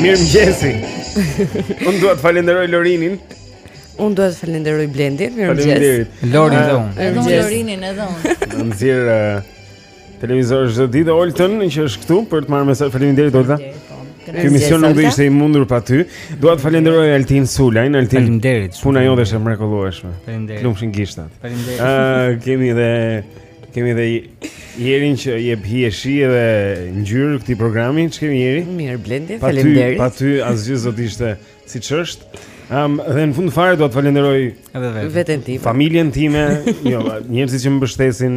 Mirëmëngjesi Unë dua të falenderoj Lorinin Unë dua të falenderoj Blendin Mirëmëngjesi Lorin dhe unë Mirëmëngjesi Lorinin edhe unë Na nxjerr Televizor çdo ditë Oltën që është këtu për të marrë mesazh. Faleminderit Olta. Po. Ky mision nuk do ishte i mundur pa ty. Dua të falenderoj Altin Sulajn, Altin. Faleminderit. Puna jote është e mrekullueshme. Faleminderit. Lumshin gishtat. Faleminderit. Ëh, kemi dhe kemi dhe Jerin që jep hijeshi dhe ngjyrë këtij programi. Ç'kemi Jeri? Mirë Blendi, faleminderit. Pa ty asgjë s'do të ishte siç është. Um, dhe në fund fare dua të falenderoj edhe veten time. Familjen time, jo, njerëzit që më mbështesin,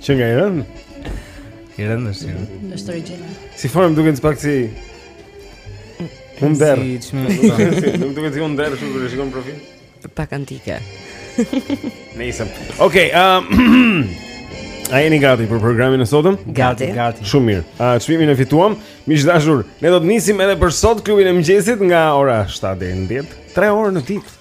Që nga i rëndë? I rëndë është i rëndë është të regjena Si formë dukej në spak si hundë Si që me Nuk duken si hundë Shumë kur e shikon profil Pak antike Ne isëm Okej um, A jeni gati për programin e sotëm? Gati, gati Shumë mirë Atë çmimin e fituam Miq të dashur Ne do të nisim edhe për sot klubin e mëngjesit Nga ora 7 deri në 10 3 orë në ditë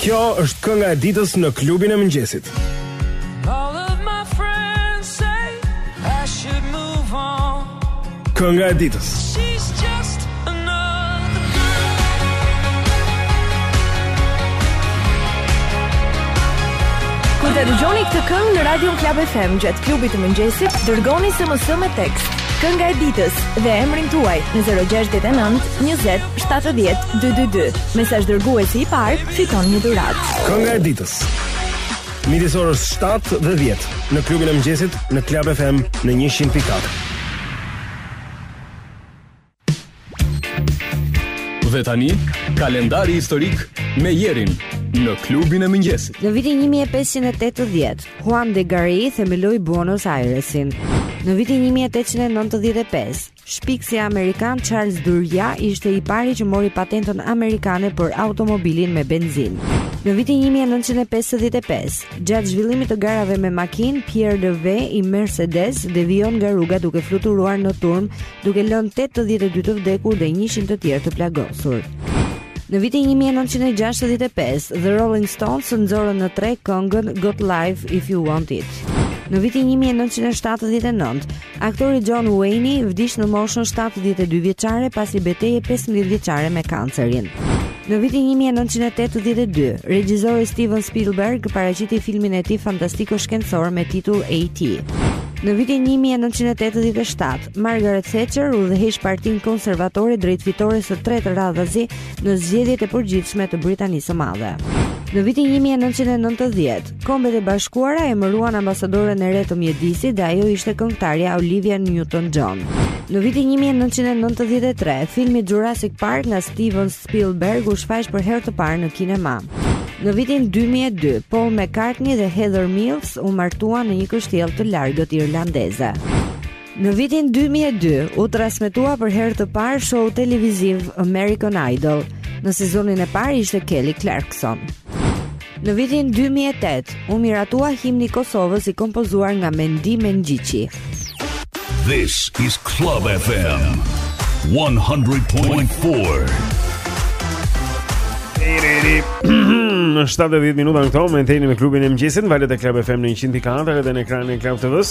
Kjo është kënga e ditës në klubin e mëngjesit. Kënga e ditës. Kur ta dëgjoni këtë këngë në Radio Club FM gjatë klubit të mëngjesit, dërgoni SMS me tekst kënga e ditës dhe emrin tuaj në 069 20 70 222. Mesazhdërguesi i parë fiton një dhuratë. Kënga e ditës. Midis orës 7 dhe 10 në klubin e mëngjesit në Club FM në 100.4. Dhe tani, kalendari historik me Jerin në klubin e mëngjesit. Në vitin 1580, Juan de Garay themeloi Buenos Airesin. Në vitin 1895, Shpikësi amerikan Charles Duryea ishte i pari që mori patentën amerikane për automobilin me benzinë. Në vitin 1955, gjatë zhvillimit të garave me makinë, Pierre Levegh i Mercedes devijon nga rruga duke fluturuar në turmë, duke lënë 82 të vdekur dhe 100 të tjerë të plagosur. Në vitin 1965, The Rolling Stones nxorën në treg këngën Got Live If You Want It. Në vitin 1979, Aktori John Wayne vdiq në moshën 72 vjeçare pas një beteje 15 vjeçare me kancerin. Në vitin 1982, regjisori Steven Spielberg paraqiti filmin e tij fantastiko shkencor me titull E.T.. Në vitin 1987, Margaret Thatcher udhëheq partinë konservatore drejt fitores së tretë radhazi në zgjedhjet e përgjithshme të Britanisë së Madhe. Në vitin 1990, Kombet e Bashkuara emëruan ambasadoren e re të mjedisit dhe ajo ishte këngëtarja Olivia Newton-John. Në vitin 1993, filmi Jurassic Park nga Steven Spielberg u shfaq për herë të parë në kinema. Në vitin 2002, Paul McCartney dhe Heather Mills u martuan në një kështjellë të largët irlandeze. Në vitin 2002 u transmetua për herë të parë show televiziv American Idol. Në sezonin e parë ishte Kelly Clarkson. Në vitin 2008 u miratua himni i Kosovës i kompozuar nga Mendi Mengjiqi. This is Club FM 100.4. 7 e 10 minuta në këto momente, jeni me klubin e mëngjesit, në valët e Club FM në 100.4 dhe në ekranin e Club TV-s.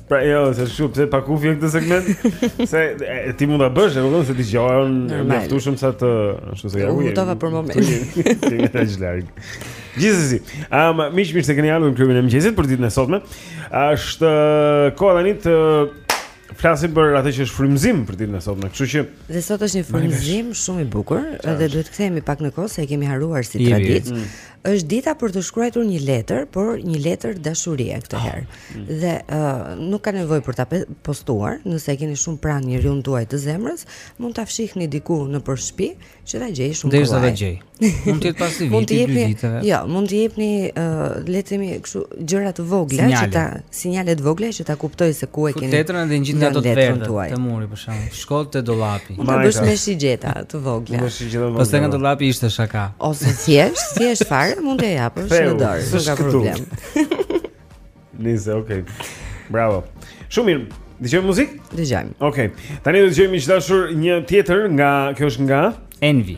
Pra jo, s'e di pse pa kufje këtë segment? Se e, ti mund ta bësh, e kupton se ti gjohen mjaftueshëm sa të, ashtu se ja ujë. U hutova për momentin. Ti më the larg. Gjithsesi, am um, miq mirë se keni ardhur në klubin e mëngjesit për ditën e sotme. Është koha tani të flasim për atë që është frymëzim për ditën e sotme. Kështu që dhe sot është një frymëzim shumë i bukur dhe duhet të kthehemi pak në kohë se e kemi harruar si traditë. Mm. Është dita për të shkruar një letër, por një letër dashurie këtë herë. Mm. Dhe ë uh, nuk ka nevojë për ta postuar, nëse e keni shumë pranë njeriun tuaj të zemrës, mund ta fshihni diku nëpër shtëpi që ta gjejë shumë. Derisa ta gjejë. Mund të jetë pas një viti, dy ditëve. Jo, mund të jepni ë uh, le të themi kështu gjëra të vogla që ta Sinjale të vogla që ta kuptojë se ku e keni. Letrën dhe ngjit nga do të verdhë tuaj. Te muri për shkak. Shko te dollapi. Ta bësh me shigjeta të vogla. Me shigjeta të vogla. Pastaj nga dollapi ishte shaka. Ose thjesht, thjesht fare mund t'ia japësh në dorë, nuk ka problem. Nice, okay. Bravo. Shumë mirë. Dëgjojmë muzikë? Dëgjojmë. Okej. Okay. Tani do të dëgjojmë miq të dashur një tjetër këngë, kjo është nga Envy.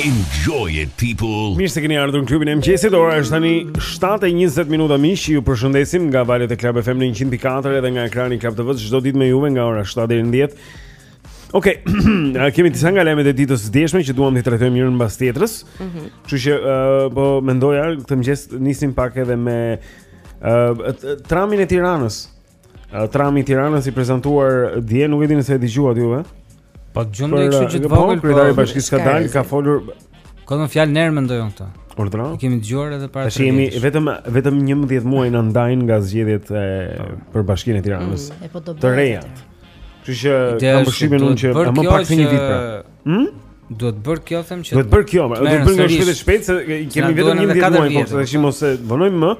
Enjoy it people. Mirë se keni ardhur në klubin e mëngjesit. Ora është tani 7:20 minuta miq. Ju përshëndesim nga valët e Club FM në 100.4 edhe nga ekrani i Club TV-s çdo ditë me juve nga ora 7 deri në 10. Okej. Okay. kemi disa nga lajmet e ditës së djeshme që duam t'i trajtojmë njërën mbas tjetrës. Ëh. Mm Kështu që uh, po mendoja këtë mëngjes nisim pak edhe me uh, tramin e Tiranës. Trami i Tiranës i prezantuar dje, nuk e di nëse e dëgjuat juve. Po gjum dhe kështu që të po, vogël. Po kryetari i bashkisë ka dalë, ka folur. Ka thënë fjalën e mendoj unë këtë. Urdhëro. E kemi dëgjuar edhe para. Tash jemi vetëm vetëm 11 muaj na ndajnë nga zgjedhjet e po. për bashkinë e Tiranës. Mm, po të reja. Kështu që kam përshtypjen unë që më pak se një vit pra. Hm? Duhet bërë kjo them që Duhet bërë kjo, do të bëjmë një shpejt shpejt se kemi vetëm 11 muaj, po tash mos e vonojmë më.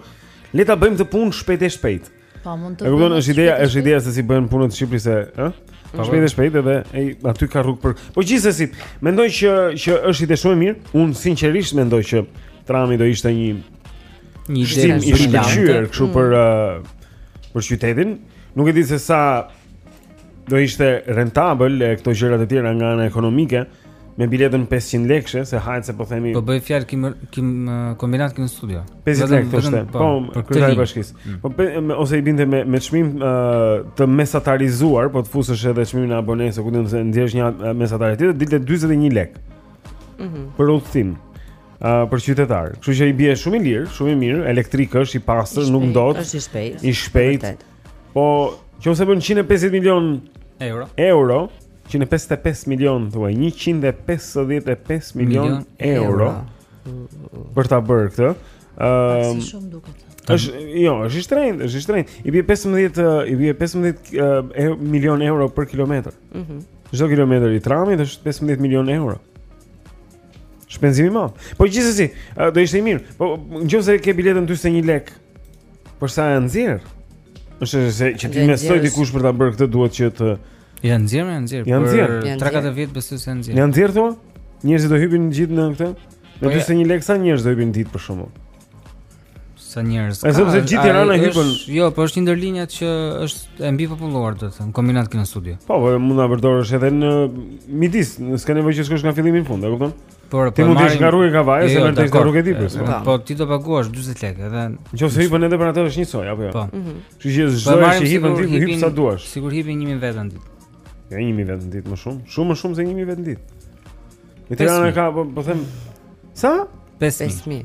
Le ta bëjmë të punë shpejt e shpejt. Po mund të. E kupton, është ideja, është ideja se si bëhen punët në Shqipëri se, ë? Po mhm. shpejt e shpejt edhe ai aty ka rrugë për. Po gjithsesi, mendoj që që është ide shumë e mirë. Unë sinqerisht mendoj që trami do ishte një një ide e shkëlqyer kështu për mm. uh, për qytetin. Nuk e di se sa do ishte rentabël këto gjërat e tjera nga ana ekonomike me biletën 50 lekëshe se hajt se po themi po bie fjala Kin Kin Kombinat Kinostudio 50 lekë thoshte po, po kryetari i bashkisë mm. po pe, ose i binte me me çmim të mesatarizuar po të fusësh edhe çmimin e abonesë ku domethënë nxjerr një mesatar tjetër dilte 41 lekë mm -hmm. për udhtim Uh, për qytetar. Kështu që i bie shumë i lirë, shumë i mirë, elektrik është i pastër, nuk ndot. Është i shpejtë. I shpejtë. Po, qoftë se bën 150 milion euro. Euro, 155 milion thuaj, 155 milion euro. Për ta bërë këtë. Ëm. Si shumë duket. Është, jo, është i shtrenjtë, është i shtrenjtë. I bie 15 i bie 15 e, milion euro për kilometër. Mhm. Mm Çdo kilometër i tramit është 15 milion euro. Shpenzim i madh. Po gjithsesi, do ishte i mirë. Po në qoftë se ke biletën 41 lek. Për sa ia nxjerr? Është se që të investojë dikush për ta bërë këtë duhet që të Ia nxjerr, ia nxjerr. Ia nxjerr. Tre katër vjet besoj se nxjerr. Ia nxjerr thua? Njerëzit do hypin gjithë në këtë? Në 41 po, lek sa njerëz do hypin në ditë për shembull? Sa njerëz. Është sepse gjithë Tirana hypën. Jo, po është një ndër linjat që është e mbipopulluar, do të them, Kombinat Kinostudio. Po, po mund ta përdorësh edhe në midis, s'ka nevojë që të shkosh nga fillimi në fund, e kupton? Por po mund të shkoj rruga e Kavajës, se mund të shkoj rrugë tjetër. Po, po, po ti do paguash 40 lekë edhe. Nëse hypën edhe për atë është një soi apo jo? Po. Mhm. Kështu që po, çdo që hypën ti hyp sa duash. Sikur hypin 1000 vetë në ditë. Ja 1000 vetë në ditë më shumë, shumë më shumë se 1000 vetë në ditë. Në Tiranë ka po, po them sa? 5000.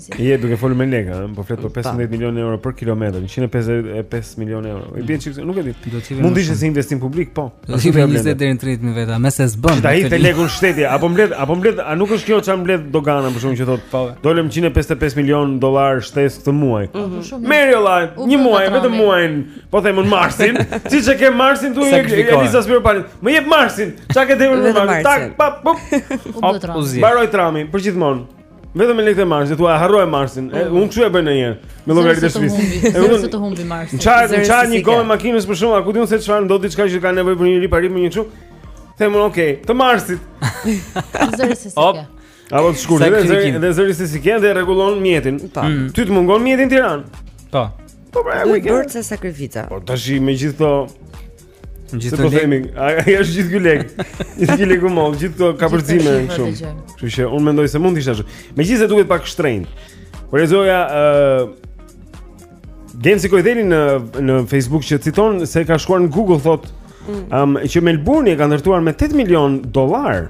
Ti je duke folur me lekë, ëh, po flet për 15 milionë euro për kilometër, 155 milionë euro. I bën çik, nuk e di. Mund të ishte si investim publik, po. Do të ishte 20 deri në 30 mijë veta, më se s'bën. Ti ai te leku shteti, apo mbledh, apo mbledh, a nuk është kjo ça mbledh dogana për shembull që thotë, po. Dolëm 155 milionë dollarë shtesë këtë muaj. Mhm. Merri vlla, një muaj, vetëm muajin, po them unë marsin, siç e ke marsin ti Elisa Spiropali. Më jep marsin, çka ke dhënë në marsin? Tak, pap, pop. U bë trami. Mbaroi trami, përgjithmonë. Vetëm me lekë Marsi, thuaj harroje Marsin. Mm. Unë kështu e bëj ndonjëherë me llogaritë e shtëpisë. E zëmë se të humbi Marsi. Çan, çan një gomë makinës për shembull, ku di unë se çfarë ndodh diçka që ka nevojë për një riparim më një çu. Them unë, okay, të Marsit. Zëre se s'i ke. A vot shkurt, dhe zëre, dhe zëre se s'i ke dhe rregullon mjetin. Po. Mm. Ty të mungon mjeti në Tiranë. Po. Po pra, ku i ke? Bërë sakrifica. Po tash me gjithë këto Gjithë po themi, ai është gjithë ky lek. Gjithë ky leku mall, gjithë këto kapërcime janë shumë. Kështu që unë mendoj se mund të ishte ashtu. Megjithëse duket pak shtrenjtë. Por e thoja ë uh, Genci Kojdeli në në Facebook që citon se ka shkuar në Google thotë, ëm mm. um, që Melbourne e ka ndërtuar me 8 milion dollar.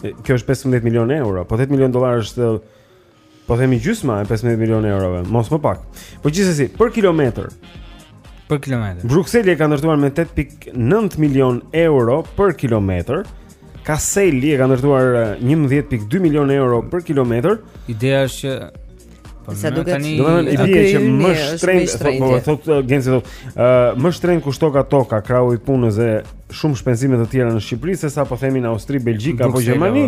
Kjo është 15 milion euro, po 8 milion dollar është Po themi gjysma e 15 milionë eurove, mos më pak. Po gjithsesi, për kilometër. Për kilometër. Brukseli e ka ndërtuar me 8.9 milion euro për kilometër. Kaseli e ka ndërtuar 11.2 milion euro për kilometër. Ideja është që Po sa duket tani, do të thotë që më shtrenjt, po thotë uh, Genci thotë, ë uh, më shtrenjt kushtoka toka, krahu i punës dhe shumë shpenzime të tjera në Shqipëri sesa po themi në Australi, Belgjikë apo Gjermani.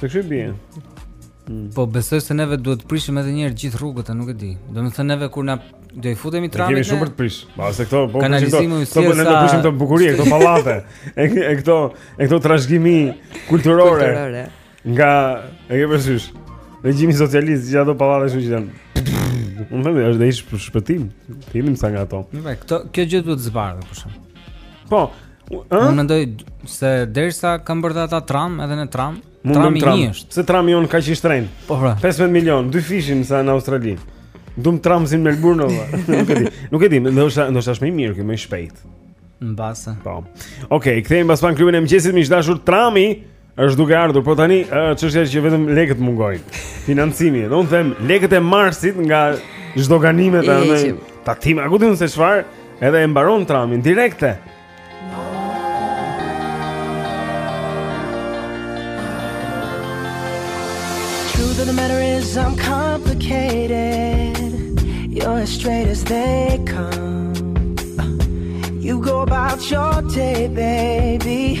Se kështu i bie. Mm. Po besoj se neve duhet të prishim edhe një herë gjithë rrugët, a nuk e di. Domethënë neve kur ne do i futemi tramit. Ne kemi shumë për të prish. Pa se këto po prishim këto. Po ne do të prishim këto bukuri, këto pallate. E këto, e këto trashëgimi kulturore. Kulturore. Nga e ke parasysh. Regjimi socialist, gjithë ato pallate që janë. Unë them, është dhe ish për shpëtim. Fillimisht nga ato. Mirë, po kjo gjë duhet të zbardhet për shembull. Po, Unë mendoj se derisa kanë bërë ata tram edhe në tram, trami tram. një është. Se trami jonë kaq i shtrenjtë. Po pra. 15 milion, dyfish sa në Australi. Dum tram si në Melbourne apo. nuk e di. Nuk e di, ndoshta ndoshta është më i mirë ky, më i shpejt. Mbase. Po. Okej, okay, kthehemi pas pak në klubin e mëngjesit, miq të dashur, trami. Është duke ardhur, po tani ç'është që vetëm lekët mungojnë. Financimi. Dhe unë them lekët e Marsit nga çdo qani me tatim. Tatim, a ku di unë se çfarë? Edhe e mbaron tramin direkt. Truth of the matter is I'm complicated. You're as straight as they come. You go about your day, baby.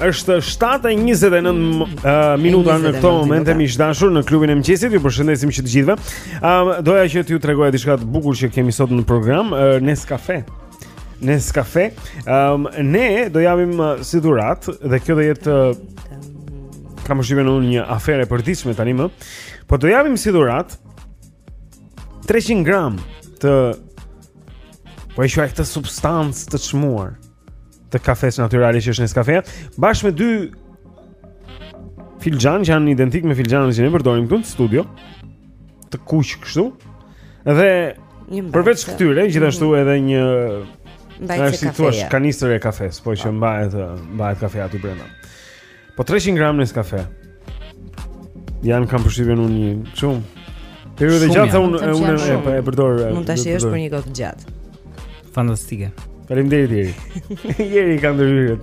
Është 7:29 uh, minuta në këto momente miq të dashur në klubin e mëngjesit. Ju përshëndesim që të gjithëve. Ëm uh, doja që t'ju tregoja diçka të bukur që kemi sot në program, uh, Nescafe. Nescafe. Ëm um, ne do japim uh, si dhuratë dhe kjo do jetë uh, kam shpjeguar unë një aferë e përditshme tanimë. Po do japim si dhuratë 300 gram të po e quaj këtë substancë të çmuar të kafes natyrale që është Nescafe, bashkë me dy filxhan që janë identik me filxhanët që ne përdorim këtu në studio, të kuq kështu. Dhe përveç këtyre, gjithashtu mhm. edhe një mbajtëse kafeje. Si thua kanistër e kafes, po që mbahet mbahet kafe aty brenda. Po 300 gram Nescafe. Janë kam përshtypjen unë një shumë periudhë e gjatë sa unë unë e po e përdor. Mund ta shijosh për një kohë të gjatë. Fantastike. Faleminderit Jeri. Jeri ka ndërhyrë.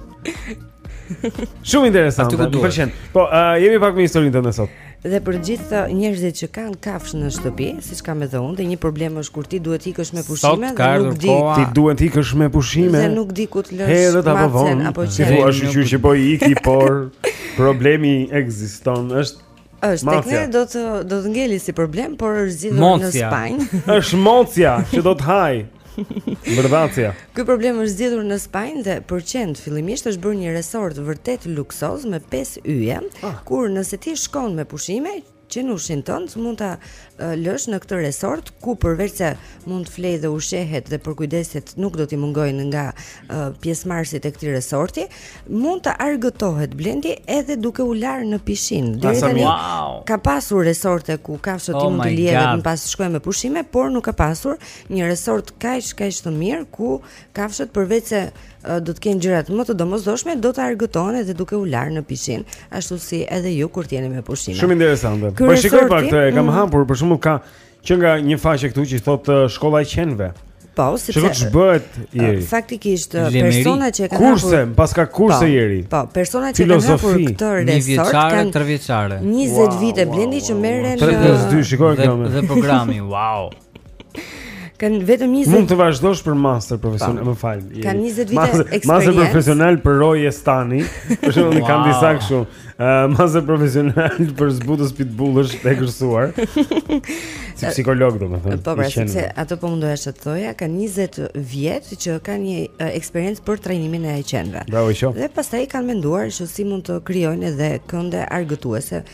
Shumë interesant. Më pëlqen. Po, uh, jemi pak me historinë tonë sot. Dhe për gjithë njerëzit që kanë kafshë në shtëpi, siç kam edhe unë, dhe një problem është kur ti duhet të ikësh me pushime, dhe nuk di ti duhet të ikësh me pushime. Dhe nuk di ku të lësh macen apo qenin, apo çfarë. Ti thua shyqyr që po iki, por problemi ekziston, është Është tek ne do të do të ngelet si problem, por është zgjidhur në Spanjë. Është macja që do të hajë. Bërdacia. Ky problem është zgjidhur në Spanjë dhe për qentë fillimisht është bërë një resort vërtet luksoz me 5 yje, ah. ku nëse ti shkon me pushime, qenushin tënd mund ta lësh në këtë resort ku përveç se mund të flejë dhe ushqehet dhe përkujdesjet nuk do t'i mungojnë nga uh, pjesëmarrësit e këtij resorti, mund të argëtohet Blendi edhe duke u larë në pishinë. Deri tani wow. ka pasur resorte ku kafshët oh ti mund të lihen më pas shkojnë me pushime, por nuk ka pasur një resort kaq kaq të mirë ku kafshët përveç se do të kenë gjërat më të domosdoshme, do të argëtohen edhe duke u larë në pishinë, ashtu si edhe ju kur jeni me pushime. Shumë interesante. Po shikoj pak këtë, e kam mm. hapur, për shembull ka që nga një faqe këtu që thotë shkolla e qenve. Po, sepse çfarë bëhet Jeri? Faktikisht persona që kanë hapur kurse, paska kurse po, Jeri. Po, persona që kanë hapur këtë resort kanë 3 vjeçare. 20 vite Blendi që merren 32, shikoj këtu. Dhe programi, wow. Kanë vetëm 20 Mund të vazhdosh për master profesional, më fal. Kanë 20 vite eksperiencë. Master profesional për roje stani. Për shembull, wow. kanë disa kështu. Uh, master profesional për zbutës pitbullësh të egërsuar. si psikolog domethënë. Po, pra, sepse ato po mundohesha të thoja, kanë 20 vjet që kanë një uh, eksperiencë për trajnimin e qenve. Bravo u qoftë. Dhe pastaj kanë menduar që si mund të krijojnë edhe kënde argëtuese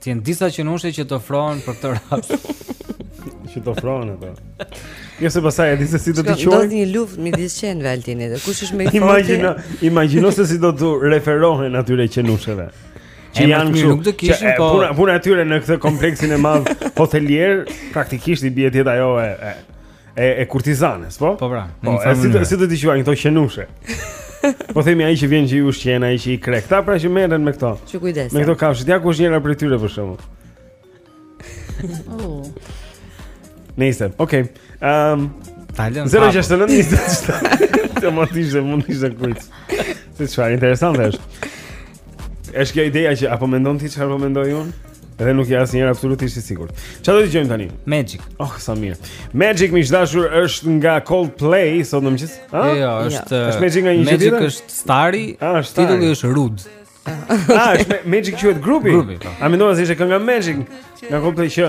Të jenë disa qenushe që të ofrohen për këtë rast. Që të ofrohen ato. Jo se pastaj e di se si do të quajnë. Ndodh një luftë midis qenve Altini dhe kush është më i fortë? Imagjino, imagjino se si do t'u referohen atyre qenusheve. Që janë këtu. Nuk do kishin po. Puna puna e tyre në këtë kompleksin e madh hotelier praktikisht i bie të jetë ajo e e e kurtizanes, po? Po pra. Po, e, si të, si të ti quajnë këto qenushe. po themi ai që vjen që i ushqen, ai që i rrit. Këta pra që merren me këto. Që kujdesen. Me këto kafshët, ja ku është njëra prej tyre për shembull. Oh. Nice. Okej. Okay. Ehm, um, Talen. 069 Të mund të ishte, mund të ishte kujt. Se çfarë interesante është. Është kjo ideja që apo mendon ti çfarë po mendoj unë? Edhe nuk jam asnjëherë absolutisht i sigurt. Çfarë do të dëgjojmë tani? Magic. Oh, sa mirë. Magic më e dashur është nga Coldplay sot në mëngjes. Jo, jo, është është Magic nga një gjë tjetër. Magic është Stari. Ah, Titulli është Rude. Ah, është Magic quhet grupi. Grupi. Po. A mendon se ishte kënga Magic nga Coldplay që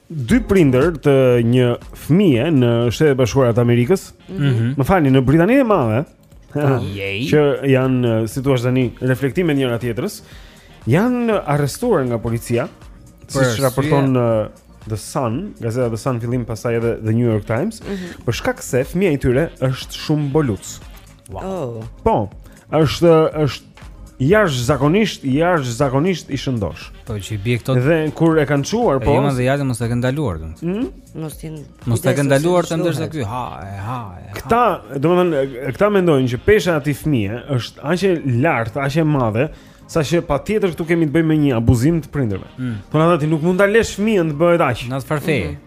Dy prindër të një fëmije në Shtetet e Bashkuara të Amerikës, mm -hmm. më falni, në Britaninë e Madhe, që janë si thua tani reflektim i njëra-tjetrës, janë arrestuar nga policia, siç raporton yeah. The Sun, gazeta The Sun fillimisht pastaj edhe The New York Times, mm -hmm. për shkak se fëmija i tyre është shumë bulluc. Wow. Oh. Po, është është jashtëzakonisht, jashtëzakonisht i shëndoshë. Po që i bie këto. Dhe kur e kanë çuar, po. Jemi dhe jashtë mos e kanë ndaluar domun. Ëh? Mm? Mos tin. Mos e kanë ndaluar të ndërsa ky. Ha, e ha. E, këta, domethënë, këta mendojnë që pesha e atij fëmije është aq e lartë, aq e madhe, Saqë patjetër këtu kemi të bëjmë me një abuzim të prindërve mm. Po pra ti nuk mund ta lësh fëmijën të bëhet aq Në një farë feje mm -hmm.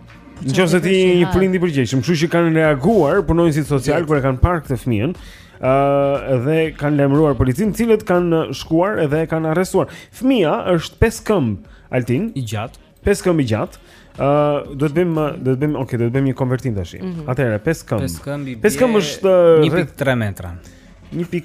Nëqoftëse ti je një prind i përgjegjshëm Kështu që kanë reaguar punonjësit socialë Kur e kanë parë këtë fëmijën uh, Dhe kanë lajmëruar policin Të cilët kanë shkuar edhe kanë arrestuar Fëmija është pesë këmbë Altin I gjatë Pesë këmbë i gjatë Uh, do të bëjmë do të bëjmë okay do të bëjmë një konvertim tash. Mm -hmm. Atëherë 5 këmbë. 5 këmbë. 5 këmbë është 1.3 metra. 1.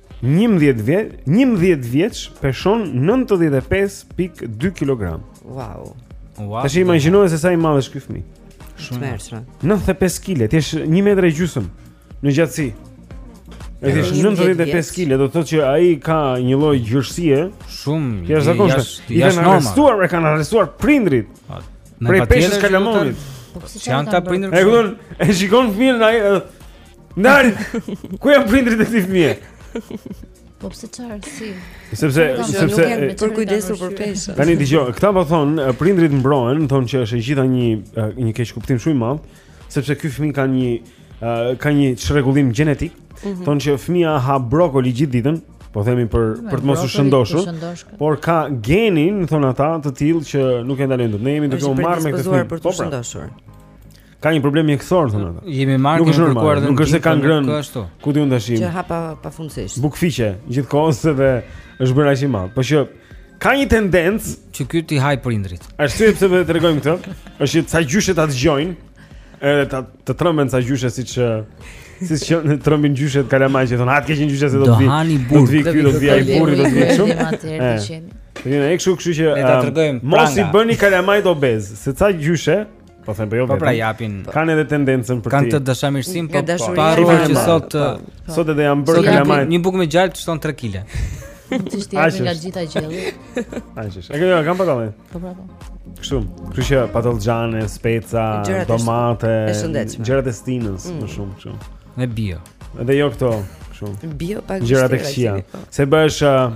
11 vjeç, 11 vjeç peshon 95.2 kg. Wow. Wow. Tash imagjinoje se sa i madh është ky fëmijë. Shumë errësra. 95 kg, ti je 1 metër e gjysmë në gjatësi. Ai është 95 kg, do të thotë që ai ka një lloj gjerësie shumë i jashtëm. I kanë arrestuar, e kanë arrestuar prindërit. Prej peshës kalamanit. Po, si janë këta prindërit? E kupton? E shikon fëmijën ai Ndal, ku janë prindërit e këtij fëmije? Po pse çfarë si? Sepse sepse për t'u kujdesur për peshën. Tani dëgjo, këta po thonë, prindërit mbrohen, thonë që është e gjitha një një keqkuptim shumë i madh, sepse ky fëmijë ka një ka një çrregullim gjenetik. Mhm. Thonë që fëmija ha brokoli gjithë ditën, po themi për për të mos u shëndoshur, por ka genin, thonë ata, të tillë që nuk e ndalojnë dot. Ne jemi duke u marrë me këtë. Po, po. Ka një problem mjekësor thonë ata. Jemi marrë nuk është kërkuar edhe nuk është se kanë ngrënë kështu. Ky djalë dashi? Që ha pa pafundësisht. Bukëfiqe gjithkohës dhe është bërë aq i madh. Po që ka një tendencë që ky t'i hajë prindrit. Arsyeja pse e tregojmë këtë, është që ca gjyshe ta dëgjojnë, edhe ta të trëmben ca gjyshe siç siç i trëmbin gjyshet kalamajt që thonë atë keqen gjyshi se do të vi. Do të vi ky do të vi ai burri do të vi shumë. Ne ne kështu kështu që mos i bëni kalamajt obezë, se ca gjyshe Po them po jo. Po pra japin. Kanë edhe tendencën për të. Ka një dashamirësi, po pa harruar që sot po, po. sot edhe janë bërë kalamaj. Një bukë me gjalp shton 3 kg. Ti shtie nga gjitha gjellët. Ai është. E kanë kanë patallë. Po pra. Po. Kështu, kështu që patallxhane, speca, domate, gjërat e stinës mm. më shumë kështu. Me bio. Edhe jo këto, kështu. Jo pak gjëra të këqija. Se bësh uh,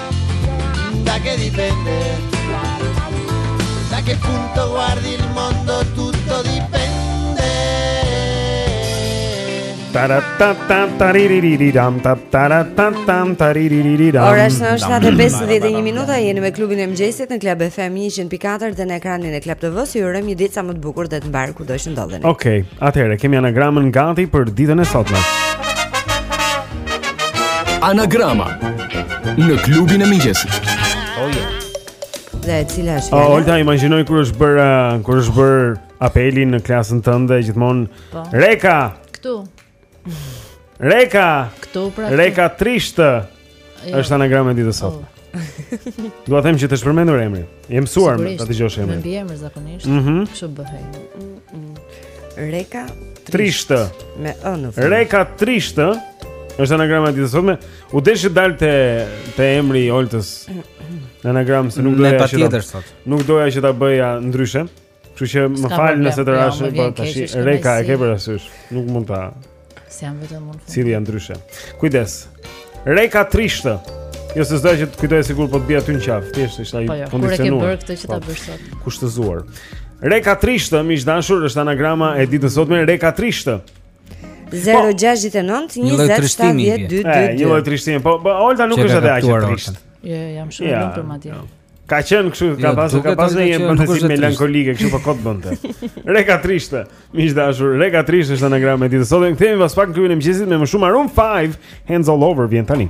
Da che dipende Da che punto guardi il mondo tutto dipende Ora është 7.51 minuta, jeni me klubin e mëngjesit në Club FM 100.4 dhe në ekranin e Club TV, ju urojmë një ditë sa më të bukur dhe të mbarë kudo të ndodheni. Okej, okay, atëherë kemi anagramën gati për ditën e sotme. Anagrama në klubin e mëngjesit. Oh yeah. Dhe cila është? Oh, Olta, imagjinoj kur është bër uh, kur është bër apeli në klasën tënde gjithmonë. Po. Reka. Ktu. Reka. Këtu pra. Reka trishtë. Jo. Është anagrama e ditës sotme. Oh. Dua të them që të është përmendur emri. Je mësuar ta dëgjosh emrin. Mbiemër zakonisht. Mm -hmm. Kështu bëhej. Reka trishtë me ë në fund. Reka trishtë. Është anagrama e ditës sotme u desh të dal te te emri i Oltës. Në anagram se nuk doja që ta. Nuk doja që ta bëja ndryshe. Kështu që më fal nëse të rash jo, po tash Reka e ke parasysh. Nuk mund ta. S'jam vetëm unë. Cili janë ndryshe. Kujdes. Reka trishtë. Jo se s'doja që të kujtoj sikur po të bie aty në qafë. Thjesht ishte ai po jo, kondicionuar. Po ke bërë këtë që ta po, bësh sot. Kushtëzuar. Reka trishtë, miq të dashur, është anagrama e ditës sotme Reka trishtë. 069 2070222. Një lloj trishtimi. Po, po Olta nuk është edhe aq e trishtë. Jo, jam shumë e lumtur madje. Jo. Ka qenë kështu, ka jo, pasur ka pasur një prirje si melankolike kështu po kot bënte. Reka trishtë, miq të dashur, reka trishtë është anagrama e ditës sotme. Kthehemi pas pak në klubin e mëngjesit me më shumë Maroon 5, Hands All Over vjen tani.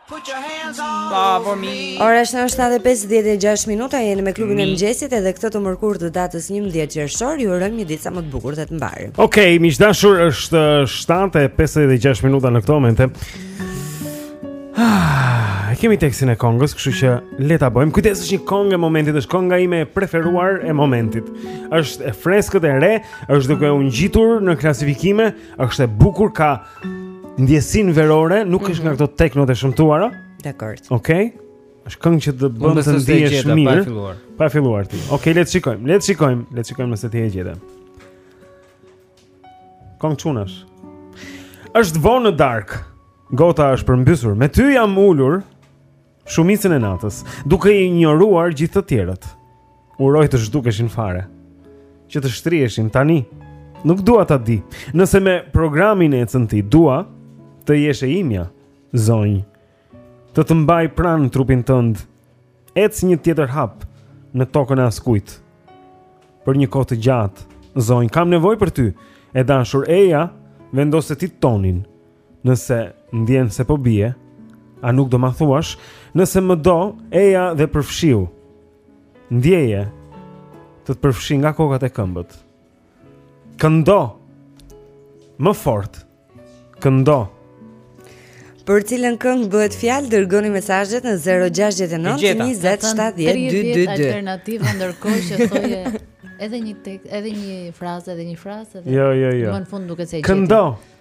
Put your hands all over me. Ora është 7:56 minuta, jeni me klubin e mëngjesit edhe këtë të mërkurë të datës 11 qershor, ju urojmë një ditë sa më të bukur dhe të mbarë. Okej, okay, miq të dashur, është 7:56 minuta në këtë moment. Ah, e kemi tekstin e këngës, kështu që le ta bëjmë. Kujdes, është një këngë e momentit, është kënga ime e preferuar e momentit. Është e freskët, e re, është duke u ngjitur në klasifikime, është e bukur ka Ndjesinë verore nuk është mm -hmm. nga këto teknot e shëmtuara. Dakord. Okej. Okay. Është këngë që të bën të ndihesh mirë. Pa filluar. Pa e filluar ti. Okej, okay, le të shikojmë. Le të shikojmë. Le të shikojmë nëse ti e gjen. Këngë çunash. Është vonë në darkë. Gota është përmbysur. Me ty jam ulur. Shumicën e natës, duke i injoruar gjithë të tjerët. Uroj të zhdukeshin fare. Që të shtriheshim tani. Nuk dua ta di. Nëse me programin ecën ti, dua të jesh e imja, zonjë. Të të mbaj pranë trupin tënd. Ec një tjetër hap në tokën e askujt. Për një kohë të gjatë, zonjë, kam nevojë për ty. E dashur, eja, vendose ti tonin. Nëse ndjen se po bie, a nuk do ma thuash, nëse më do, eja dhe përfshihu. Ndieje të të përfshijë nga koka te këmbët. Këndo. Më fort. Këndo. Për cilën këngë bëhet fjalë, dërgoni mesazhet në 069 20 70 222. Alternativa ndërkohë që thoje edhe një tekst, edhe një frazë, edhe një frazë, edhe jo, jo, jo. më në fund duket se gjeti. Këndo.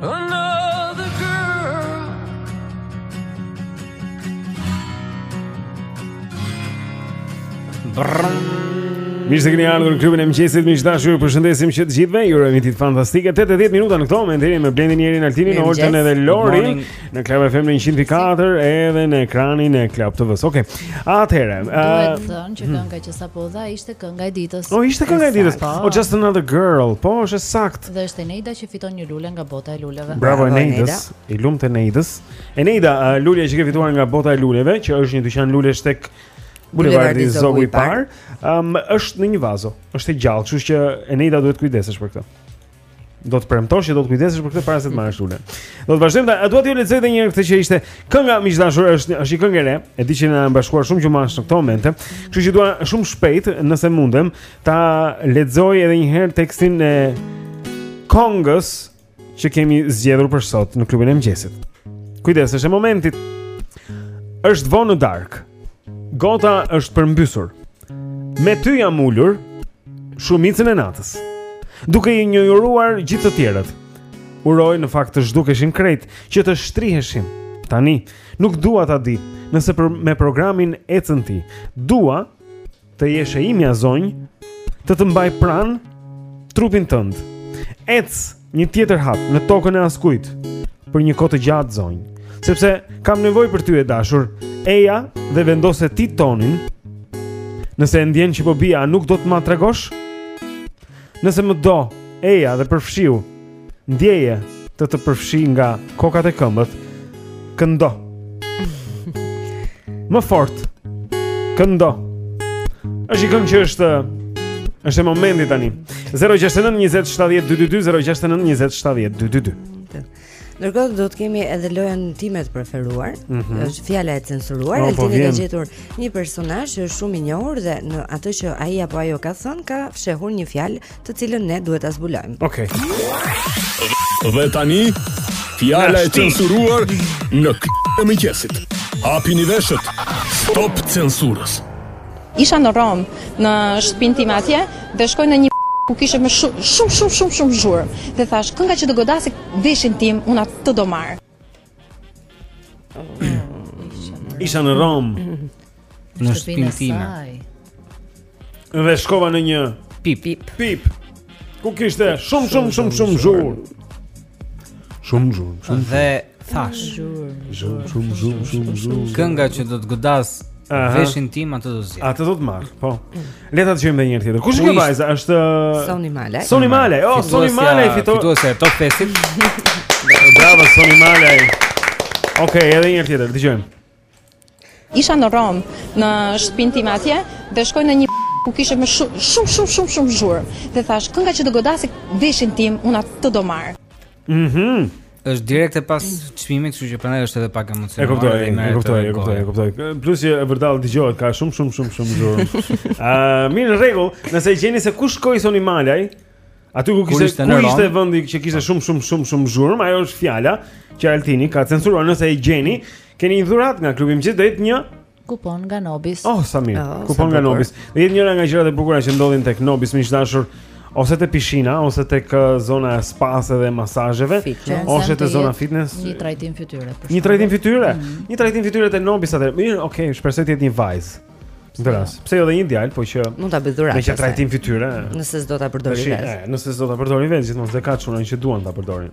Another girl Brrrr Mirë se keni ardhur në klubin e mëngjesit, miq të dashur, ju përshëndesim që të gjithëve. Ju urojmë një ditë fantastike. 8:10 minuta në këtë moment jemi me Blendin, Erin, Altinin, Olden edhe Lorin. Në Club FM 104 edhe në ekranin e Club TV-s. Okej. Okay. Atëherë, ëh, duhet thënë që kënga që sapo u dha ishte kënga e ditës. O ishte kënga e ditës. O oh, just another girl. Po, është saktë. Dhe është Eneida që fiton një lule nga bota e luleve. Bravo Eneida. I lumtë Eneidës. Eneida, uh, lulja që ke fituar nga bota e luleve, që është një dyqan lulesh tek Bulevardi Zogu i Parë, um, është në një vazo. Është e gjallë, kështu që Eneida duhet të kujdesesh për këtë. Do të premtosh që do të kujdesesh për këtë para se ta marrësh lulen. Do të vazhdojmë ta, a dua t'ju lexoj edhe një herë këtë që ishte kënga miq të dashur është është një këngë e re, e di që na janë bashkuar shumë gjumashë në këto momente. Kështu që dua shumë shpejt, nëse mundem, ta lexoj edhe një herë tekstin e këngës që kemi zgjedhur për sot në klubin e mëngjesit. Kujdes, është e momentit. Është vonë në darkë. Gota është përmbysur. Me ty jam ulur shumicën e natës. Duke injoruar gjithë të tjerët. Uroj në fakt të zhdukeshin krejt, që të shtriheshim. Tani nuk dua ta di, nëse me programin ecën ti. Dua Të jesh e imja zonjë, të të mbaj pranë trupin tënd. Ec një tjetër hap në tokën e askujt për një kohë të gjatë zonjë, sepse kam nevojë për ty e dashur. Eja dhe vendose ti tonin. Nëse e ndjen që po bija, nuk do të ma tregosh? Nëse më do, eja dhe përfshihu, Ndjeje të të përfshijë nga koka te këmbët Këndo Më fort Këndo është i këmb që është është e momenti tani 069 20 70 222 069 20 70 222 Ndërkohë do të kemi edhe lojën time të preferuar, mm -hmm. është fjala e censuruar, oh, po, Altini ka gjetur një personazh që është shumë i njohur dhe në atë që ai apo ajo ka thënë ka fshehur një fjalë të cilën ne duhet ta zbulojmë. Okej. Okay. Dhe tani fjala e censuruar në Klubin e Mëngjesit. Hapini veshët. Stop censurës. Isha në Romë, në shtëpinë time atje dhe shkoj në një ku kishte më shumë shumë shumë shumë shumë zhurmë. Dhe thashë, kënga që do godasë veshin tim, unë atë do marr. Isha në Romë Në shpinë time Dhe shkova në një Pip Pip Pip Ku kishte shumë shumë shumë shumë zhurmë Shumë zhurmë Shumë Dhe thashë Zhurmë Shumë shumë shumë shumë zhurmë Kënga që do të godasë Veshin tim atë do zgjedh Atë do të marr Po Le ta dëgjojmë edhe një herë tjetër. Kush është kjo vajza? Është Soni Malaj. Soni Malaj. Oh, Soni Malaj fiton. Fituesja e Top Festit. Bravo Soni Malaj. Okej, okay, edhe një herë tjetër, dëgjojmë. Isha në Romë, në shtëpinë time atje, dhe shkoj në një ku kishte më shumë shumë shumë shumë shumë zhurmë. Dhe thashë, kënga që do godasë veshin tim, unë atë do marr. Mhm. Mm është direkt mbas çmimit, kështu që prandaj është edhe pak emocionale. E kuptoj, e kuptoj, e kuptoj, e kuptoj. Plus që vërtet dëgjohet ka shumë shumë shumë shumë zhurmë. Ë, mirë në rregull, nëse e gjeni se ku shkoi Soni Malaj, aty ku kishte ku ishte vendi që kishte shumë shumë shumë shumë zhurmë, ajo është fjala që Altini ka censuruar nëse e gjeni. Keni një dhuratë nga klubi i mëngjesit drejt një Kupon nga Nobis. Oh, sa mirë. Oh, kupon nga Nobis. Do jetë njëra nga gjërat e bukura që ndodhin tek Nobis miq të dashur ose te pishina ose tek zona e spas dhe masazheve, ose te zona fitness. Një trajtim fytyre. Një trajtim fytyre. Mm -hmm. Një trajtim fytyre te Nobis atë. Mirë, okay, shpresoj të jetë një vajzë. Në rast, jo? pse jo dhe një djalë, po që mund ta bëjë dhuratë. Me që trajtim fytyre. Nëse s'do ta përdorë vetë. Nëse s'do ta përdorë vetë, gjithmonë se ka çuna që duan ta përdorin.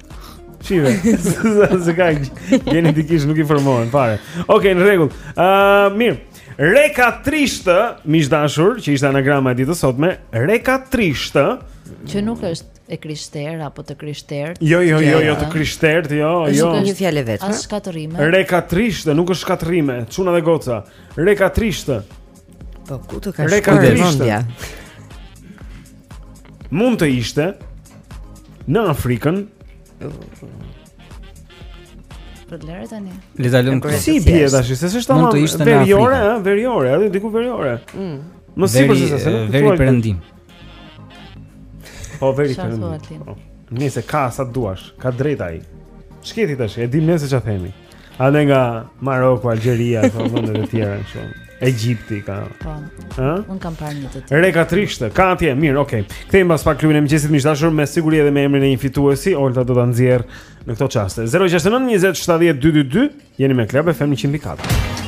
Çive. Gjenetikisht nuk i formohen fare. Okej, okay, në rregull. Ë, uh, mirë. Reka trishtë, miq të dashur, që ishte anagrama e ditës së sotme, Reka trishtë, që nuk është e krishterë apo të krishterë. Jo, jo, jo, jo të krishterë, jo, jo. Është një fjalë vetëm. As shkatërrime. Reka trishtë, nuk është shkatërrime, çuna dhe goca. Reka trishtë. Po ku të ka shkuar mendja? Mund të ishte në Afrikë. Po lëre tani. Le ta lëmë këtu. Si bie tash, se s'është tamam. Mund të ishte në Afrikë. Veriore, ëh, veriore, aty diku veriore. Mm. Më sipër se sa, veri perëndim. Po veri perëndim. Po. Në Kosovë ka sa duash, ka të drejtë ai. Ç'ke ti tash? E dimë ne se ça themi. Andej nga Maroku, Algjeria, këto vende të tjera kështu. Egjipti ka. Po. Ë? Un kam parë një të tillë. Reka trishtë, ka atje, mirë, okay. Kthehemi pas pak në klubin e mëngjesit miq të dashur me siguri edhe me emrin e një fituesi, Olta do ta nxjerrë në këto çaste. 069 20 70 222, jeni me Club FM 104.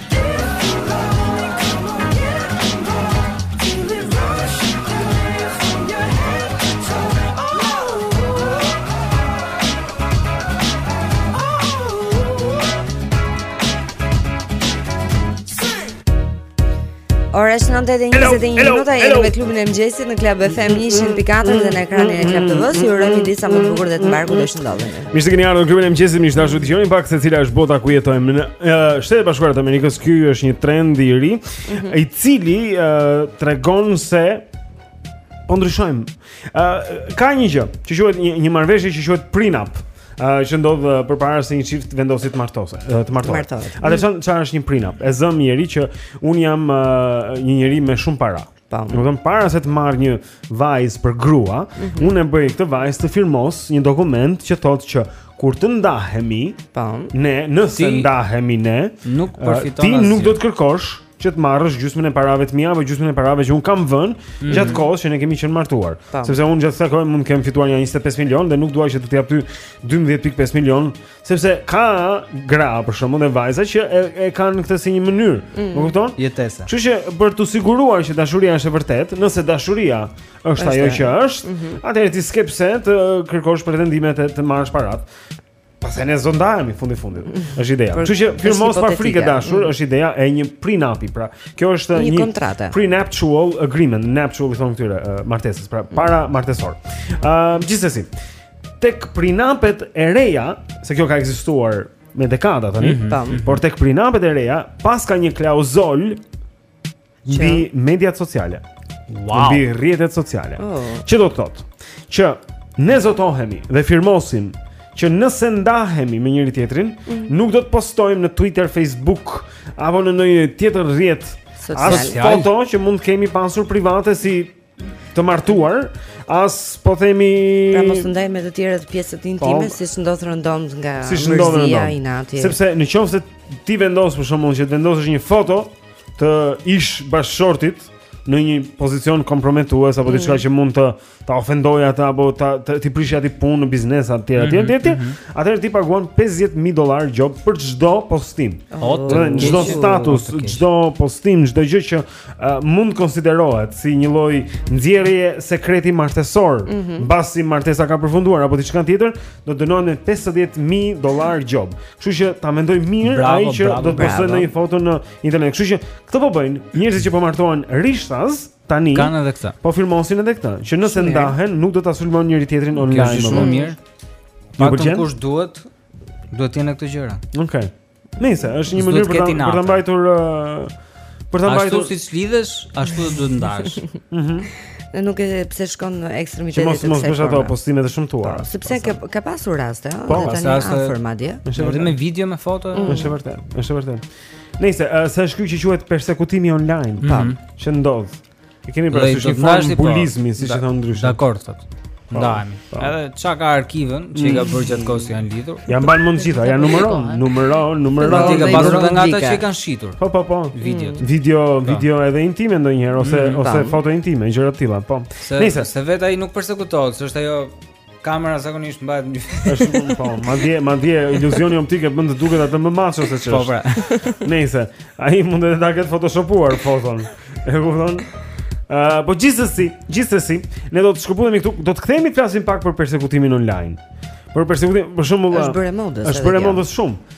Ora është 9:21 minuta jemi me klubin e mëngjesit në Club FM 104 dhe në ekranin e Club TV-s. Ju urojmë ditë sa më të bukur dhe të mbarë kudo që ndodheni. Mirë se keni ardhur në klubin e mëngjesit, miq të dashur, dëgjoni pak se cila është bota ku jetojmë në Shtetet e Bashkuara të Amerikës, ky është një trend i ri, mm -hmm. i cili uh, tregon se po ndryshojmë. Uh, ka një gjë, që quhet një, një marrëveshje që quhet prenup, uh, që ndodh uh, përpara se një çift vendos të martohet, uh, të martohet. Martohet. A të them ça është një prenup, e zëmë Jeri që unë jam uh, një njeri me shumë para. Po. Domethënë para se të marr një vajzë për grua, mm -hmm. unë e bëj këtë vajzë të firmosë një dokument që thotë që kur të ndahemi, po, ne, nëse ti, ndahemi ne, nuk uh, përfiton asgjë. Ti nuk do të kërkosh që të marrësh gjysmën e parave të mia apo gjysmën e parave që un kam vënë mm -hmm. gjatë kohës që ne kemi qenë martuar. Tamam. Sepse un gjatë kësaj kohe mund të kem fituar një 25 milionë dhe nuk dua që të t'i jap ty 12.5 milionë Sepse ka gra për shembull e vajza që e, e kanë këtë si një mënyrë, mm. më kupton? Jetesa. Kështu që për t'u siguruar që dashuria është e vërtetë, nëse dashuria është, është ajo që është, mm -hmm. atëherë ti s'ke pse të kërkosh pretendime të, të marrësh paratë. Pastaj ne s'do ndahemi në fund të fundit. Mm -hmm. Është ideja. Kështu që firmos pa frikë e dashur, mm -hmm. është ideja e një prenupi, pra. Kjo është një, një kontratë. Prenuptial agreement, nuptial i thonë këtyre uh, martesës, pra paramartesor. Ëm uh, gjithsesi. tek prenupet e reja, se kjo ka ekzistuar me dekada tani. Mm -hmm. Por tek prenupet e reja paska një klauzolë mbi mediat sociale. Wow. Mbi rrjetet sociale. Oh. Që do të thotë që ne zotohemi dhe firmosim që nëse ndahemi me njëri tjetrin, mm -hmm. nuk do të postojmë në Twitter, Facebook apo në ndonjë tjetër rrjet social. As foto që mund të kemi pasur private si të martuar, as po themi pra mos ndaj me të tjerët pjesët intime po, siç ndodh rëndom nga mërzia inati. Sepse në qoftë se ti vendos për shembull që të vendosësh një foto të ish bashkëshortit në një pozicion komprometues apo diçka mm. që mund ta ofendojë atë apo t'i prishi atij punë në biznes aty aty mhm, aty mhm. atëherë ti paguan 50000 dollarë gjobë për çdo postim. Oh, çdo status, çdo postim, çdo gjë që uh, mund të konsiderohet si një lloj nxjerrje sekreti martesor, mm -hmm. mbasi martesa ka përfunduar apo diçka tjetër, do të dënohet me 50000 dollarë gjobë. Kështu që ta mendojë mirë ai që bravo, do të postojë ndonjë foto në internet. Kështu që këtë po bëjnë njerëzit që po martohen rishtas tani. Kanë edhe këtë. Po firmosin edhe këtë, që nëse ndahen nuk do ta sulmojnë njëri tjetrin online shumë mirë. Patëm kush duhet, duhet të jenë këto gjëra. Okej. Okay. Nëse është një mënyrë për ta për ta mbajtur uh, për ta mbajtur ashtu siç lidhesh, ashtu do të duhet të ndahesh. Mhm. Dhe nuk ke pse shkon në ekstremitetet e kësaj. Mos mos bësh ato postime të shëmtuara. Po, sepse ka ka pasur raste, ëh, po, tani afër madje. Është vetëm me video me foto, mm. është vërtet, është vërtet. Nëse uh, se është ky që quhet persekutimi online, mm -hmm. që ndodh. E kemi pra si një formë po. bulizmi, siç e thonë ndryshe. Dakord, thotë. Po, Ndahemi. Po. Edhe ça ka arkivën, që i ka bërë gjatë kohës janë lidur. Ja mban mend të gjitha, ja numëron, numëron, numëron. Ti ke pasur dhe nga ata që i kanë shitur. Po, po, po. Video, video, po. video edhe intime ndonjëherë ose, mm, ose foto intime, gjëra të tilla, po. Se, se vetë ai nuk persekutohet, se është ajo Kamera zakonisht mbahet në Është po, madje madje iluzioni optik e bën të duket atë më maço se ç'është. Po pra. Nëse ai mund ta ketë photoshopuar foton. E kupton? Uh, po gjithsesi, gjithsesi, ne do të shkëputemi këtu, do të kthehemi të flasim pak për persekutimin online. Për persekutim, për shembull, është bërë e modës. Është bërë e modës shumë.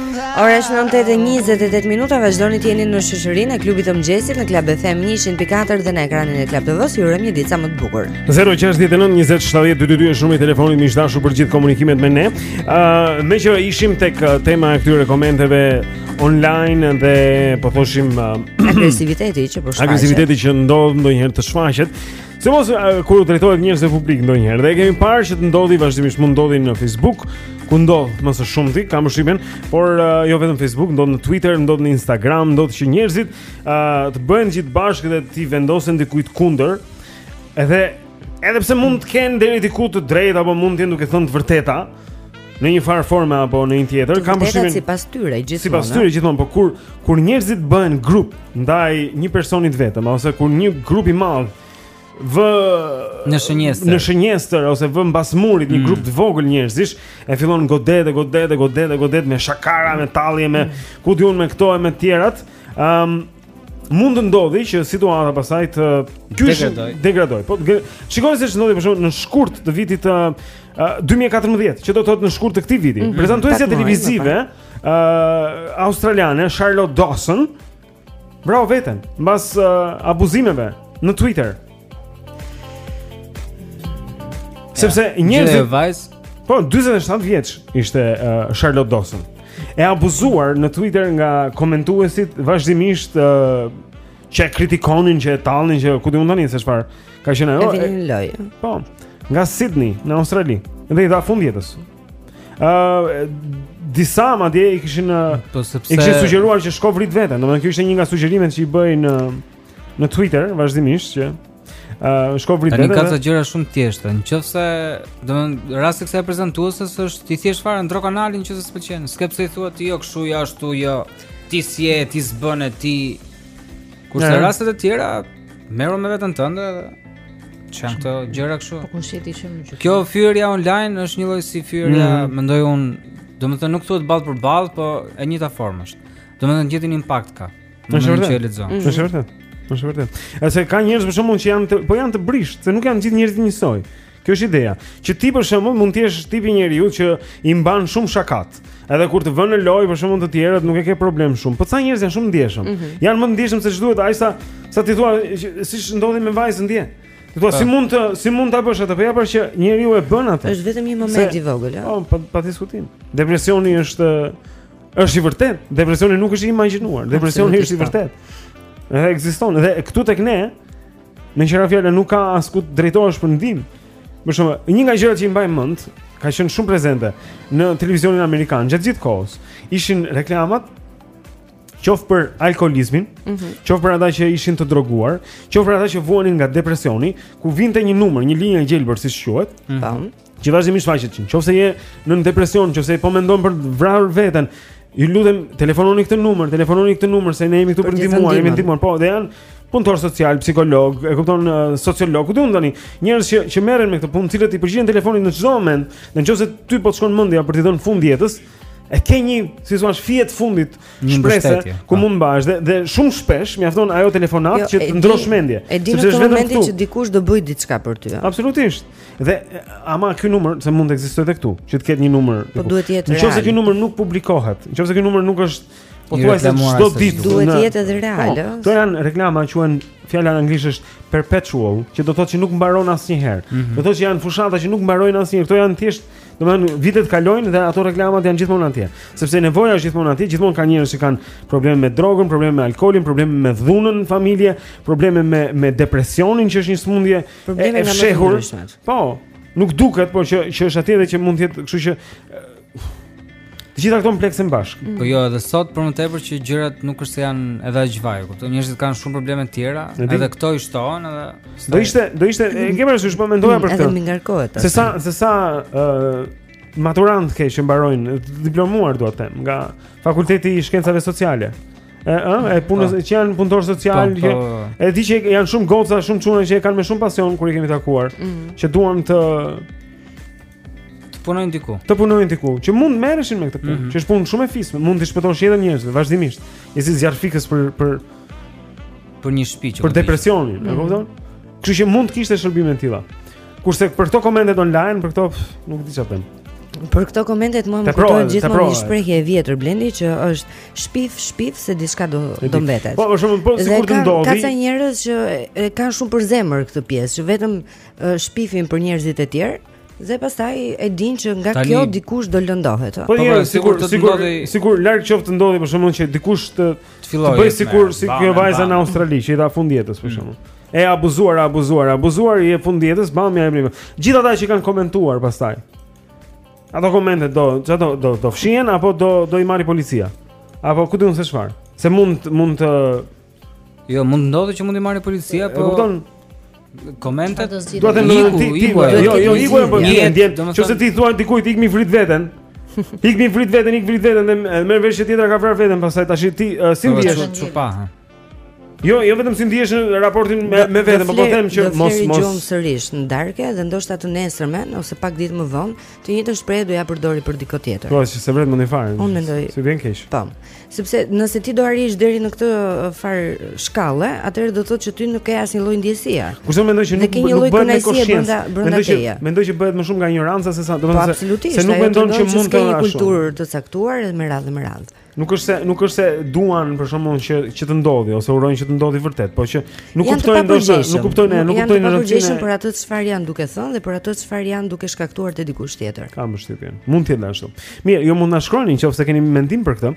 Ora është 9:28 minuta, vazhdoni të jeni në shoqërinë e klubit të mëngjesit në Club FM 100.4 dhe në ekranin e Club TV-s. Ju urojmë një ditë sa më të bukur. 069 20 70 222 është numri i telefonit i hapur për gjithë komunikimet me ne. Ëh, uh, meqë ishim tek tema e këtyre komenteve online dhe po thoshim uh, agresiviteti që po shfaqet. Agresiviteti që ndodh ndonjëherë të shfaqet. Sidomos kur u drejtohet njerëzve publikë ndonjëherë dhe e kemi parë që të ndodhi vazhdimisht mund ndodhi në Facebook, ku ndodh më së shumti, kam përshtypjen, por uh, jo vetëm Facebook, ndodh në Twitter, ndodh në Instagram, ndodh që njerëzit uh, të bëhen gjithë bashkë dhe t'i vendosen dikujt kundër. Edhe edhe pse mund të kenë deri diku të drejtë apo mund të jenë duke thënë të vërteta, në një farë forme apo në një tjetër, kam përshtypjen sipas tyre gjithmonë. Sipas tyre gjithmonë, por kur kur njerëzit bëhen grup ndaj një personi të vetëm ose kur një grup i madh vë në shënjestër, në shënjestër ose vë mbas murit një mm. grup të vogël njerëzish, e fillon godet e godet e godet e godet me shakara, me tallje, me mm. ku di unë me këto e me të tjerat. Ëm um, mund të ndodhi që situata pastaj të degradojë. Po shikoni se ç'ndodhi për shembull në shkurt të vitit uh, 2014, që do të thotë në shkurt të këtij viti. Mm -hmm. Prezantuesja televizive uh, australiane Charlotte Dawson vrau veten mbas uh, abuzimeve në Twitter. Sepse njerëzit një vajz po 47 vjeç ishte uh, Charlotte Dawson. E abuzuar në Twitter nga komentuesit vazhdimisht uh, që e kritikonin, që e tallnin, që ku di unë tani se çfarë. Ka qenë ajo. E vinin në lojë. Po. Nga Sydney në Australi. Dhe i dha fund jetës. Ëh, uh, disa madje i kishin po, sepse... i kishin sugjeruar që shko vrit veten. Domethënë kjo ishte një nga sugjerimet që i bëjnë uh, në Twitter vazhdimisht që Uh, shko vrit vetë. Tani ka ca gjëra shumë të thjeshta. Nëse, domethënë, rasti i kësaj prezantueses është i thjesht fare ndro kanalin nëse s'të pëlqen. S'ke pse i thua ti jo kështu jo ashtu jo. Ti si je, ti s'bën e ti. Kurse në rastet e tjera merru me veten tënde dhe ç'janë këto gjëra kështu. Po kush je ti që më Kjo fyerja online është një lloj si fyerja, mm. mendoj unë, domethënë nuk thuhet ballë për ballë, po e njëjta formë është. Domethënë të njëjtin impakt ka. Në momentin që e lexon. Është mhm. vërtet. Është vërtet. Se ka njerëz për shembull që janë të, po janë të brishtë, se nuk janë gjithë njerëzit njësoj. Kjo është ideja, që ti për shembull mund të jesh tipi njeriu që i mban shumë shakatë. Edhe kur të vënë në lojë për shembull të tjerët nuk e ke problem shumë. Po ca njerëz janë shumë të ndjeshëm. Mm -hmm. Janë më të ndjeshëm se ç'duhet, aq sa sa ti thua siç ndodhi me vajzën dje. Ti thua si mund të si mund ta bësh atë? Po ja për që njeriu e bën atë. Është vetëm një moment i vogël, ja. Po pa, pa diskutim. Depresioni është Është i vërtetë, depresioni nuk është i imagjinuar, depresioni është i vërtetë. Edhe ekziston, edhe këtu tek ne, meqë ra fjala nuk ka as ku të drejtohesh për ndihmë. Për shembull, një nga gjërat që i mbaj mend, ka qenë shumë prezente në televizionin amerikan gjatë gjithë kohës, ishin reklamat qoftë për alkoolizmin, mm -hmm. qoftë për ata që ishin të droguar, qoftë për ata që vuanin nga depresioni, ku vinte një numër, një linjë e gjelbër siç quhet, mm -hmm. Që vazhdimisht shfaqet që nëse je në depresion, nëse je po mendon për të vrarë veten, ju lutem telefononi këtë numër, telefononi këtë numër se ne jemi këtu për të ndihmuar, jemi ndihmuar. Po, dhe janë punëtor social, psikolog, e kupton sociolog, ku di unë tani, njerëz që që merren me këtë punë, cilët i përgjigjen telefonit në çdo moment, dhe nëse ty po të shkon mendja për të dhënë fund jetës, e ke një, si thua, fije të fundit shpresë ku po. mund të mbahesh dhe dhe shumë shpesh mjafton ajo telefonat jo, që të ndrosh mendje, sepse është vetëm mendimi që dikush do bëj diçka për ty. Absolutisht. Dhe ama ky numër që mund të ekzistojë edhe këtu, që të ketë një numër. Po duhet të jetë. Nëse ky numër nuk publikohet, nëse ky numër nuk është po thua se çdo ditë duhet të jetë edhe real. Po, këto janë reklama që quhen fjala në anglisht është perpetual, që do të thotë që nuk mbaron asnjëherë. Mm -hmm. Do thotë që janë fushata që nuk mbarojnë asnjëherë. Këto janë thjesht, domethënë vitet kalojnë dhe ato reklamat janë gjithmonë atje, sepse nevoja është gjithmonë atje, gjithmonë ka njerëz që kanë probleme me drogën, probleme me alkoolin, probleme me dhunën në familje, probleme me me depresionin që është një sëmundje Problem i fshehur. Po, nuk duket, por që që është atje dhe që mund të jetë, kështu që Të gjitha këto mpleksen bashkë. Mm. Po jo, edhe sot për më tepër që gjërat nuk është se janë edhe aq vaj, kupton? Njerëzit kanë shumë probleme të tjera, edhe këto i shtohen edhe Do ishte, do ishte, e kemi parasysh po mendoja për këtë. Edhe më ngarkohet. Se sa, se sa ë maturant ke që mbarojnë të diplomuar dua të them nga Fakulteti i Shkencave Sociale. E, a, e punës po. që janë punëtorë social, po, që po. e di që janë shumë goca, shumë çuna që e kanë me shumë pasion kur i kemi takuar, mm. që duan të të punojnë diku. Të punojnë diku, që mund të merreshin me këtë punë, mm -hmm. që është punë shumë e fisme, mund t'i shpëtosh jetën njerëzve vazhdimisht. Je si zjarrfikës për për për një shtëpi që për depresionin, e mhm. kupton? Kështu që mund të kishte shërbime të tilla. Kurse për këto komentet online, për këto nuk di çfarë them. Për këto komentet mua më kujtohet gjithmonë një shprehje e vjetër Blendi që është shpif shpif se diçka do do mbetet. Po, për shembull po sikur të ndodhi. Ka ca njerëz që e kanë shumë për zemër këtë pjesë, që vetëm shpifin për njerëzit e tjerë dhe pastaj e din që nga Tani, kjo dikush do lëndohet. Po, po, jo, po sikur të sikur ndodhi... sikur larg qoftë të ndodhi për shkakun që dikush të të bëj sikur si kjo vajza në Australi që i dha fund jetës për mm. shkakun. E abuzuar, abuzuar, abuzuar i jep fund jetës, bam ja emrin. Gjithë ata që kanë komentuar pastaj. Ato komente do, çfarë do do do fshihen apo do do i marri policia? Apo ku di unë se çfarë? Se mund mund të Jo, mund ndodhë që mund t'i marri policia, po kupton komentet do të thonë ti ti jo jo iku apo ti e ndjen nëse ti thua dikujt ik mi vrit veten ik mi vrit veten ik vrit veten dhe merr vesh tjetra ka vrarë veten pastaj tash ti si ndihesh çupa Jo, jo vetëm si ndihesh në raportin me me veten, por po them që mos mos gjumë sërish në darkë dhe ndoshta të nesërmen ose pak ditë më vonë, të njëjtën shprehje do ja përdori për dikë tjetër. Po, si s'e vret mendjen fare. Unë mendoj. S'i vjen keq. Po. Sepse nëse ti do arrish deri në këtë uh, far shkallë, atëherë do thotë që ty nuk ke asnjë lloj ndjesie. Kurse mendoj që nuk nuk bëhet me koshiensë. Mendoj që mendoj që bëhet më shumë nga injoranca se sa, domethënë po, se nuk mendon që mund të kesh një kulturë të caktuar edhe me radhë me radhë. Nuk është se nuk është se duan për shembull që që të ndodhi ose urojnë që të ndodhi vërtet, por që nuk kuptojnë ndoshta, nuk kuptojnë, nuk kuptojnë rëndësinë për atë çfarë janë duke thënë dhe për atë çfarë janë duke shkaktuar te dikush tjetër. Kam përshtypjen. Mund të jetë ashtu. Mirë, ju mund na shkruani qoftë se keni mendim për këtë.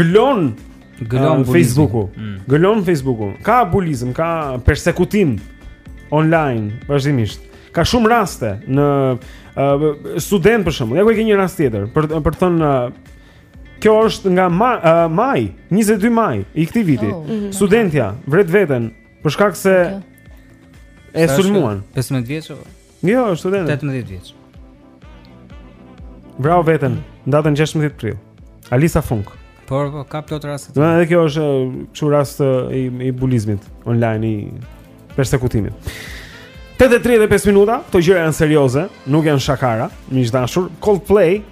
Gëlon Gëlon uh, Facebooku. Mm. Gëlon Facebooku. Ka bulizëm, ka persekutim online vazhdimisht. Ka shumë raste në uh, student për shembull. Ja ku e ke një rast tjetër për për të thënë uh, Kjo është nga ma, uh, maj, 22 maj i këtij viti. Oh, mhm. Studentja vret veten për shkak se okay. e sulmuan. 15 vjeç apo? Jo, është student. 18 vjeç. Vrau veten, datën 16 prill. Alisa Funk. Po, po, ka plot raste. Dhe kjo është kështu rast i, i bulizmit online i persekutimit. 8:35 minuta, këto gjëra janë serioze, nuk janë shakara, miq të dashur. Coldplay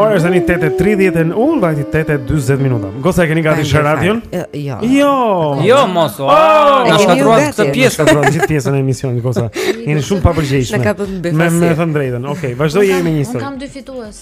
Ora është tani 8:30 e, uh, vajti 8:40 minuta. Gosa e keni gati në radion? Jo. Jo. Jo mos. Oh, oh, na shkatërruan këtë pjesë, na shkatërruan gjithë pjesën e emisionit Gosa. Jeni shumë të papërgjegjshme. Me me thënë të drejtën. Okej, vazhdo jemi me një histori. Kam dy fitues.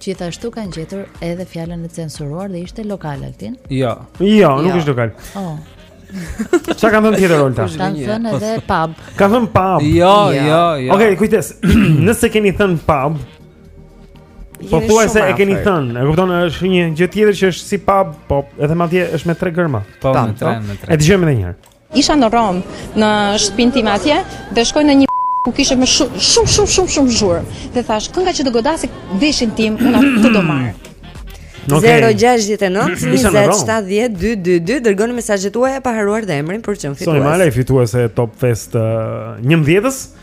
Gjithashtu kanë gjetur edhe fjalën e censuruar dhe ishte lokal Altin. Jo. Jo, nuk jo. është lokal. Oh. Çka kanë thënë tjetër Olta? Kanë thënë edhe pub. Kanë thënë pub. Jo, jo, jo. jo. Okej, okay, kujdes. Nëse keni thënë pub, pothuajse e keni thënë. E kupton, është një gjë tjetër që është si pub, po edhe madje është me tre germa. Po, me tre, me tre. E dëgjojmë edhe një herë. Isha në Romë, në shtëpinë time atje dhe shkoj në një ku kishte më shumë shumë shumë shumë shumë zhurmë. Dhe thashë, kënga që do godasi veshin tim, unë atë do marr. Okay. 069 27 222 dërgoni mesazhet tuaja pa harruar dhe emrin për çmim fitues. Soni Malaj fituese Top Fest uh, 11-s. Uh,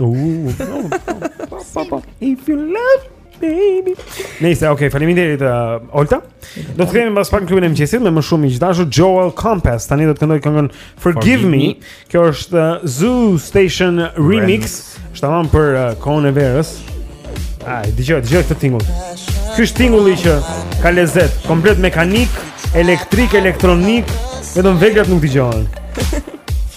Uuu, if you love baby. Nice, okay, faleminderit uh, Olta. Do të kemi mbas pak klubin e mëngjesit me më shumë miq të dashur Joel Compass. Tani do të këndojë këngën Forgive Me. Kjo është uh, Zoo Station Remix. Është tamam për uh, kohën e verës. Ai, dëgjoje, dëgjoje këtë tingull. Ky është tingulli që ka lezet, komplet mekanik, elektrik, elektronik, vetëm veglat nuk dëgjohen.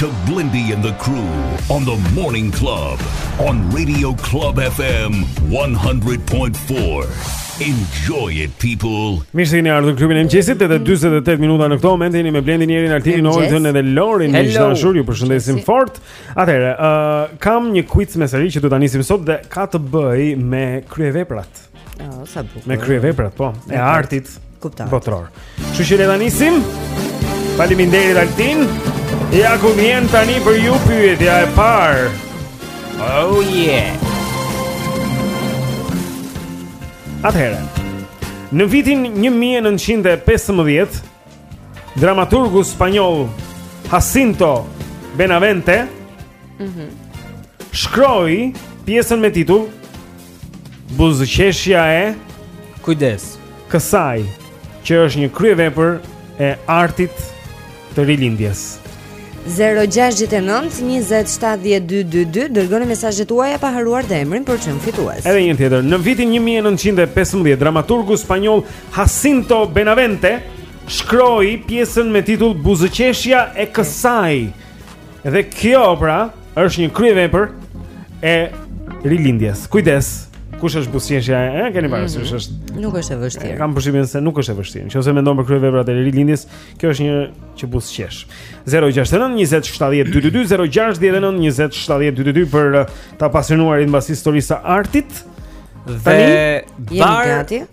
to Blindy and the crew on the Morning Club on Radio Club FM 100.4. Enjoy it people. Mirë se keni ardhur në klubin e mëngjesit. Edhe 48 minuta në këto momente jeni me Blendin, Erin, Altinin, Oltën edhe Lorin. Miq të dashur, ju përshëndesim fort. Atëherë, ë uh, kam një quiz me seri që do ta nisim sot dhe ka të bëjë me kryeveprat. Oh, sa bukur. Me kryeveprat, po, e artit kuptoj. Botëror. Kështu që le ta nisim. Faleminderit Altin. Ja ku vjen tani për ju pyetja e parë. Oh yeah. Atëherë. Në vitin 1915 dramaturgu spanjoll Jacinto Benavente mm -hmm. shkroi pjesën me titull Buzëqeshja e kujdes kësaj që është një kryevepër e artit të rilindjes. 069 20 70 222 Dërgoni mesazhet tuaja pa harruar dhe emrin për të qenë fitues Edhe një tjetër Në vitin 1915 Dramaturgu spanjoll Jacinto Benavente shkroi pjesën me titull Buzëqeshja e kësaj. Dhe kjo pra është një kryevepër e rilindjes. Kujdes. Kush është buzëqeshja e? Keni parasysh mm -hmm. është Nuk është e vështirë. Kam përshtypjen se nuk është e vështirë. Nëse mendon për kryeveprat e rilindjes, kjo është një që buzëqesh. 069 20 70 222 069 20 70 222 për uh, të apasionuarit mbas historisë së artit. Dhe Tani, bar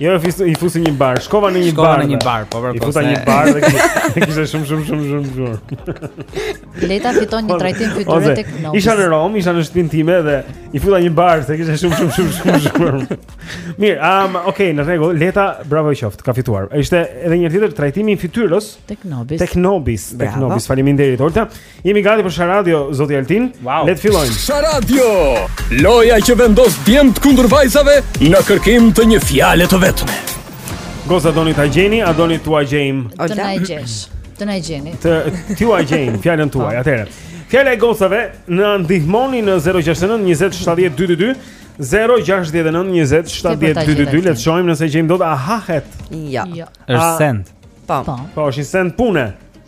Jo, i fusi një bar, shkova në një bar. Shkova në një bar, po vërtet. I futa një bar dhe kishte shumë shumë shumë shumë shumë. Leta fiton një trajtim fytyre tek Nobis. Isha në Romë, isha në shtëpinë time dhe i futa një bar se kishte shumë shumë shumë shumë shumë. Mirë, um, okay, në rregull, Leta, bravo i qoftë, ka fituar. Ishte edhe një tjetër trajtim i fytyrës tek Nobis. Tek Nobis, tek Nobis. Faleminderit, Olta. Jemi gati për Sharadio, zoti Altin. Wow. Le të fillojmë. Sharadio, loja që vendos djemtë kundër vajzave në kërkim të një fjale të vetme. Goca doni ta gjeni, a doni t'jua gjejmë? Të na e gjesh. Të na e gjeni. Të t'jua gjejmë fjalën tuaj, po. atëherë. Fjala e gocave na ndihmoni në 069 20 70 222. 069 20 70 222 le të shohim nëse gjejmë dot ahahet. Jo. Ja. Jo. Është send. Po. Po, po është send pune.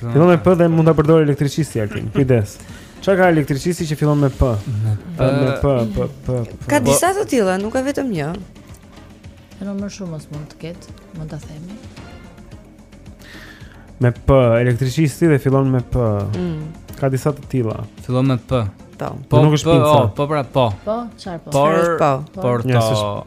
Fillon me P dhe mund ta përdor elektricisti Altin. Kujdes. Çka ka elektricisti që fillon me P? Me P, me P, P, P. Ka disa të tilla, nuk ka vetëm një. Në numër shumës mund të ketë, mund ta themi. Me P, elektricisti dhe fillon me P. Mm. Ka disa të tilla. Fillon me P. Po, po nuk është pinca. Po, po pra po. Po, çfarë po? Por, po. Por to.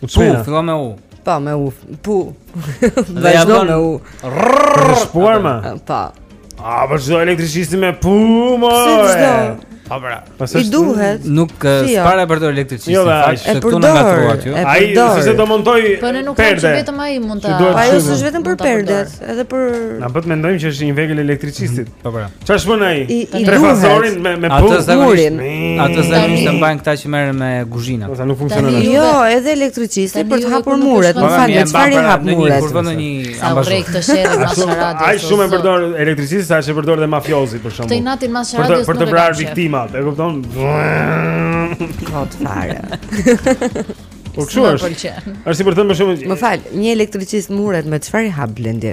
Pu, fillon me u. Pa, me u. Pu. Dhe ja bën me u. Të shpuar më. Pa. A po çdo elektricisti me pu më. Po pra. I duhet. Nuk si, jo. para për të elektricisti. Jo, se këtu na ngatërruat ju. Ai s'do montojë perde. Po ne nuk kemi vetëm ai mund ta. Po ajo s'është vetëm për perdet, edhe për Na bëhet mendojmë që është një vegël elektricistit. Po po. Çfarë shpon ai? Trefazorin me me punë. Atë zakonisht. Atë zakonisht e mbajnë këta që merren me kuzhinat. Ata nuk funksionojnë. Jo, edhe elektricisti për të hapur muret, më fal, me çfarë i hap muret? Kur vënë një ambazh. Sa këtë sherrë mas radio. Aq shumë e përdor elektricisti, sa e përdor dhe mafiozi për shembull. Këtë natin mas radio. Për të vrarë viktimat, e kupton? Godfather. Po kush është? Është për të thënë më shumë. Më fal, një elektricist muret me çfarë i hap Blendi?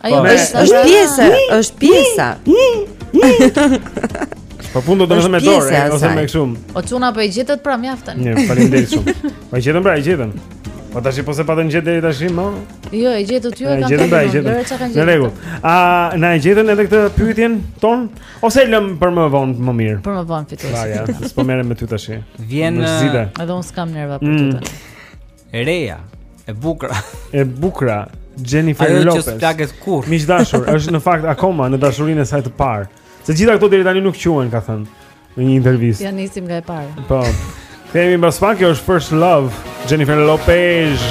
Ajo po, është është pjesa, është pjesa. Po fund do të thotë me dorë ose me kështu. O çuna po e gjetët pra mjaft. Mirë, faleminderit shumë. Po e gjetën pra e gjetën. Po tash po s'e patët gjetë deri tash më. Jo, e gjetë ju e kam. Gjetën pra e gjetën. Në rregull. A na e gjetën edhe këtë pyetjen ton ose e lëm për më vonë më mirë? Për më vonë fitues. Ja, s'po merrem me ty tash. Vjen edhe un s'kam nerva për ty mm. tani. E reja, e bukra. E bukra Jennifer Lopez. Ajo që s'plaket kurrë. Miq dashur, është në fakt akoma në dashurinë e saj të parë. Se gjitha këto deri tani nuk quhen, ka thënë në një intervistë. Ja nisim nga e para. Po. Themi mbas pak, kjo është First Love, Jennifer Lopez.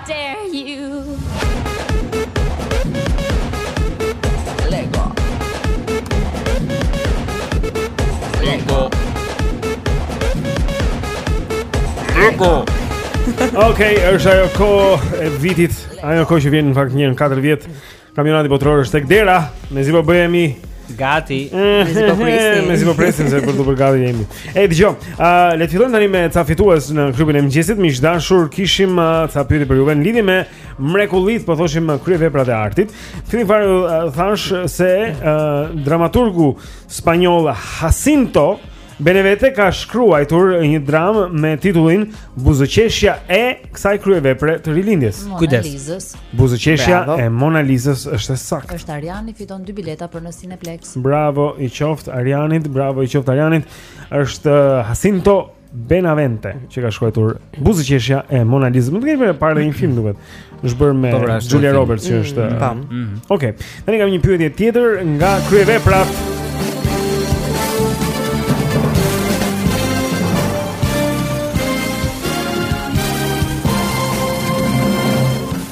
Okej, okay, është ajo kohë e vitit, ajo kohë që vjen në fakt një në 4 vjet Kampionati botëror është tek dera, mezi po bëhemi gati. Mezi po presim. Mezi po presim se për të bërë gati jemi. Ej, dëgjo. Ë, le të fillojmë tani me ca fitues në klubin e mëngjesit. Miq dashur, kishim ca pyetje për juve në lidhje me mrekullit, po thoshim kryeveprat e artit. Fillim fare thash se dramaturgu spanjoll Jacinto Benevete ka shkruajtur një dramë me titullin Buzëqeshja e kësaj kryevepre të rilindjes. Kujdes. Buzëqeshja Bravo. e Mona Lisës është e saktë. Është Arjani fiton dy bileta për në Cineplex. Bravo i qoftë Arjanit, bravo i qoftë Arjanit. Është uh, Jacinto Benavente që ka shkruajtur Buzëqeshja e Mona Lisës. Mund të kemi parë një film duket. është bërë me po, pra, Julia Roberts që është. Mm, pam. Mm -hmm. Okej. Okay. Tani kam një pyetje tjetër nga kryeveprat.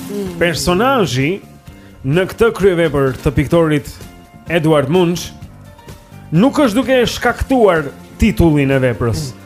Mm. Personazhi në këtë kryevepër të piktorit Edvard Munch nuk është duke shkaktuar titullin e veprës. Mm.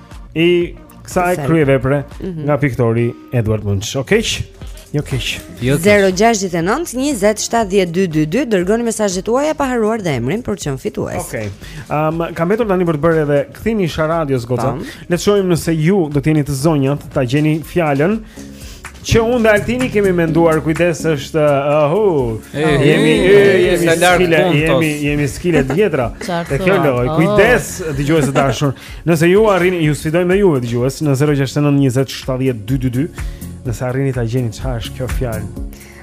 i kësaj kryevepre mm -hmm. nga piktori Edvard Munch. Okej. Okay? Jo keq. Jo 069 20 7222 dërgoni mesazhet tuaja pa harruar dhe emrin për të qenë fitues. Okej. Okay. Ehm um, ka mbetur tani për të bërë edhe kthimin e sharadës, goca. Le të shohim nëse ju do të jeni të zonjat ta gjeni fjalën. Që unë dhe Altini kemi menduar kujdes është ahu. Uh, uh, jemi jemi skile, jemi jemi skile të vjetra. Te kjo lojë, kujdes dëgjues të dashur. Nëse ju arrini, ju sfidojmë dhe juve dëgjues në 069 20 70 222, nëse arrini ta gjeni çfarë është kjo fjalë.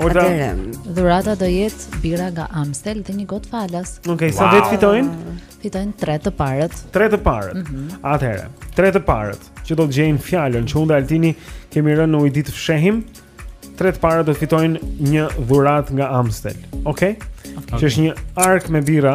Dhurata do jetë birra nga Amstel dhe një gotë falas. Okej, okay, sa wow. vetë fitojnë? Fitojnë 3 të parët. 3 të parët. Mm -hmm. Atëherë, 3 të parët që do të gjejnë fjalën që unë dhe Altini kemi rënë në ujdi të fshehim. 3 të parët do të fitojnë një dhuratë nga Amstel. Okej? Okay? Okay. Që është një arkë me birra.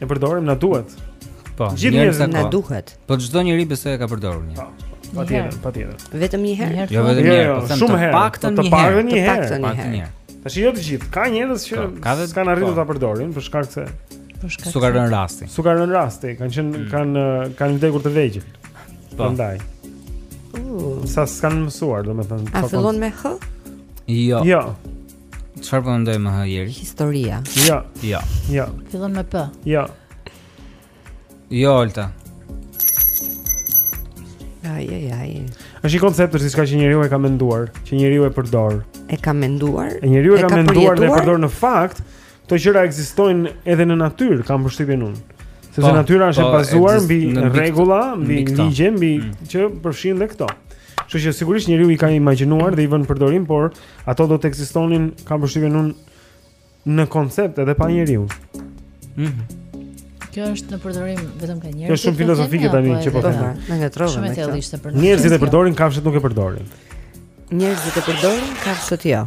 E përdorim na duhet. Po, gjithë njerëzve na duhet. Po çdo njeri besoj e ka përdorur një. Patjetër, patjetër. Vetëm një herë. Jo vetëm një herë, jo, po jo, shumë herë. Të paktën një herë, të paktën një herë. Tash jo të gjithë, ka njerëz që po, s'kanë arritur po. ta përdorin për shkak se S'u ka rënë rasti. S'u ka rënë rasti, kanë qenë mm. kanë kanë vdekur të vegjël. Po. Prandaj. Uh. Sa s'kanë mësuar, domethënë. A fillon me h? Jo. Jo. Çfarë po mendoje me h, Jeri? Historia. Jo. Jo. Jo. Fillon me p. Jo. Jo, Olta. Ai ai ai. Është një koncept, është diçka që njeriu e ka menduar, që njeriu e përdor. E ka menduar? E njeriu e ka, ka menduar dhe e përdor në fakt. Këto gjëra ekzistojnë edhe në natyrë, kam përshtypjen unë. Sepse po, natyra është e po, bazuar mbi rregulla, mbi ligje, mbi mm. që përfshin edhe këto. Kështu që sigurisht njeriu i ka imagjinuar dhe i ka vënë në përdorim, por ato do të ekzistonin, kam përshtypjen unë në koncept edhe pa njeriun. Mhm. Mm Kjo është në përdorim vetëm nga njerëzit. Kjo është shumë filozofike tani që po them. Na ngatërrove. Shumë thellishte për ne. Njerëzit e përdorin, kafshët nuk e përdorin. Njerëzit e përdorin, kafshët jo.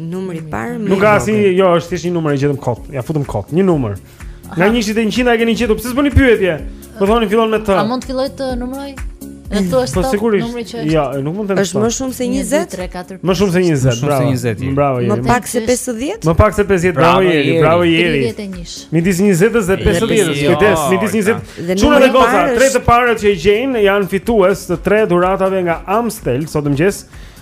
Numri i parë më. Nuk ka si, jo, është thjesht një numër, e gjetëm kot. Ja futëm kot, një numër. Nga 1 deri në 100 e keni gjetur. Pse s'bëni pyetje? Më po thoni fillon me të. A mund të filloj të numëroj? Dhe këtu është po, numri që është. Jo, nuk mund të them. Është më shumë se 20, 3, 4, 5. Më shumë se 20, bravo. Më shumë se 20. Bravo Jeri. Më pak se 50? Më pak se 50, bravo Jeri. Bravo Jeri. 31. Midis 20 dhe 50, kujdes, midis 20. Çuna dhe goca, tre të parët që i gjejnë janë fitues të tre dhuratave nga Amstel sot mëngjes.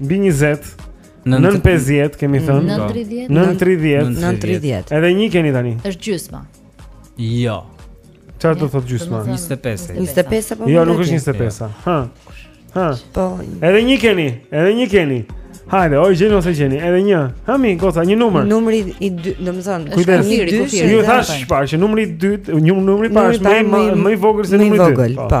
Mbi 20 Nën 50 kemi mm. thënë. Nën 30. Nën 30. Nën 30. Edhe një keni tani. Është gjysma. Jo. Çfarë do thotë gjysma? 25. 25 apo? Jo, nuk është 25. Hë. Hë. Po. Edhe një keni, edhe një keni. Hajde, o e gjeni ose gjeni, edhe një. Hë mi, goca, një numër. Numri i dy, domethënë, kujdes numri i dytë. Ju thashë çfarë, që numri i dytë, një numri i parë është më më i vogël se numri i dytë. Po.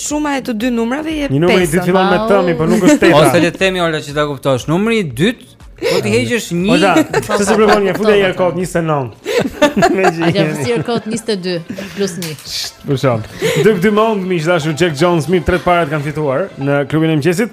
Shuma e të dy numrave jep 5. Numri i dytë fillon me të, mi po nuk është teta. Ose le të themi Olga që ta kuptosh. Numri i dytë po t'i heqësh një. Olga, pse s'e provon një fute një kot 29. Me gjë. Ja, fute një kot 22 plus 1. Për shkak. Dy dy mund miq dashur Jack, John, Smith tre të parët kanë fituar në klubin e mëngjesit.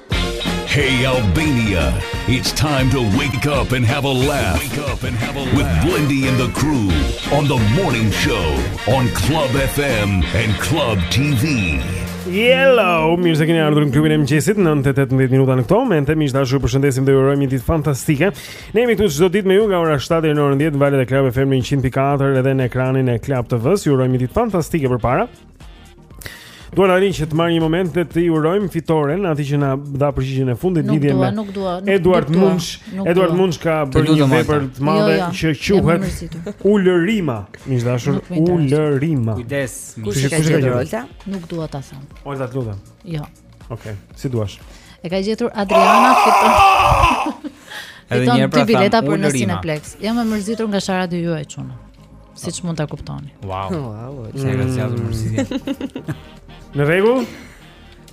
Hey Albania, it's time to wake up and have a laugh. Wake up and have a laugh with Blendi and the crew on the morning show on Club FM and Club TV. Hello, mirë se keni ardhur në klubin e mëngjesit në 8:18 minuta në këto momente. Miq dashur, ju përshëndesim dhe ju urojmë një ditë fantastike. Ne jemi këtu çdo ditë me ju nga ora 7 deri në orën 10 në valët e Club FM 104 edhe në ekranin e Club TV-s. Ju urojmë një ditë fantastike përpara. Dua tani që të marr një moment dhe t'i urojmë fitoren atij që na dha përgjigjen e fundit lidhje me nuk dua, nuk Eduard Munch. Eduard Munch ka bërë një vepër të madhe jo, jo, që quhet Ulërima, miq dashur, Ulërima. Kujdes, kush e ka gjetur Olta? Nuk dua ta them. Olta, të lutem. Jo. Okej, si duash. E ka gjetur Adriana fiton. Edhe një herë pra, bileta për në Cineplex. Jam e mërzitur nga sharja e dy juve çuna. Siç mund ta kuptoni. Wow. Wow, çka ka zgjatur mërzitja. Në rregull?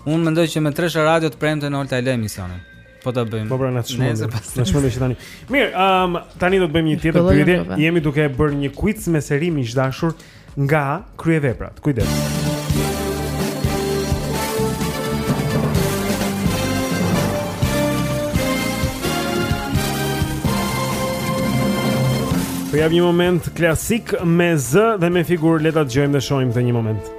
Unë mendoj që me Tresha Radio të premten Olta e lë emisionin. Po ta bëjmë. Po pra na çmon. Na çmon që tani. Mirë, um, tani do të bëjmë një tjetër pyetje. Jemi duke bërë një quiz me seri miq dashur nga kryeveprat. Kujdes. Po jap një moment klasik me zë dhe me figurë le ta dëgjojmë dhe shohim këtë një moment.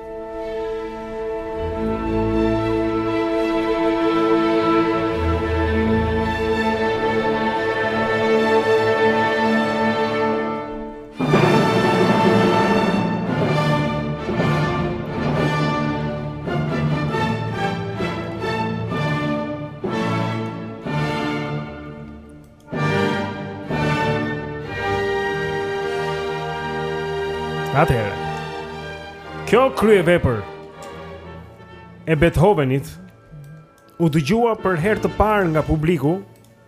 Atëherë. Kjo kryevepër e Beethovenit u dëgjua për herë të parë nga publiku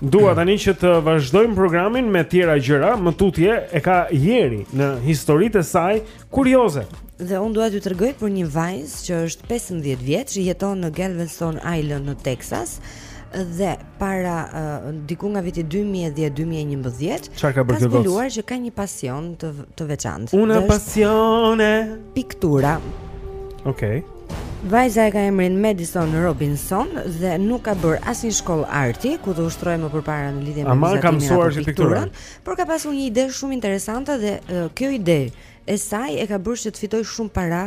Dua tani që të vazhdojmë programin me tjera gjëra, më tutje e ka Jeri në historitë e saj kurioze. Dhe unë dua t'ju tregoj për një vajzë që është 15 vjeç, jeton në Galveston Island në Texas dhe para uh, diku nga viti 2010-2011 ka, ka zbuluar që ka një pasion të të veçantë. Una pasione piktura. Okej. Okay. Vajza e ka emrin Madison Robinson dhe nuk ka bërë asnjë shkollë arti ku të ushtrohej më përpara në lidhje me muzikën apo pikturën, arkitekturën, por ka pasur një ide shumë interesante dhe uh, kjo ide e saj e ka bërë që të fitojë shumë para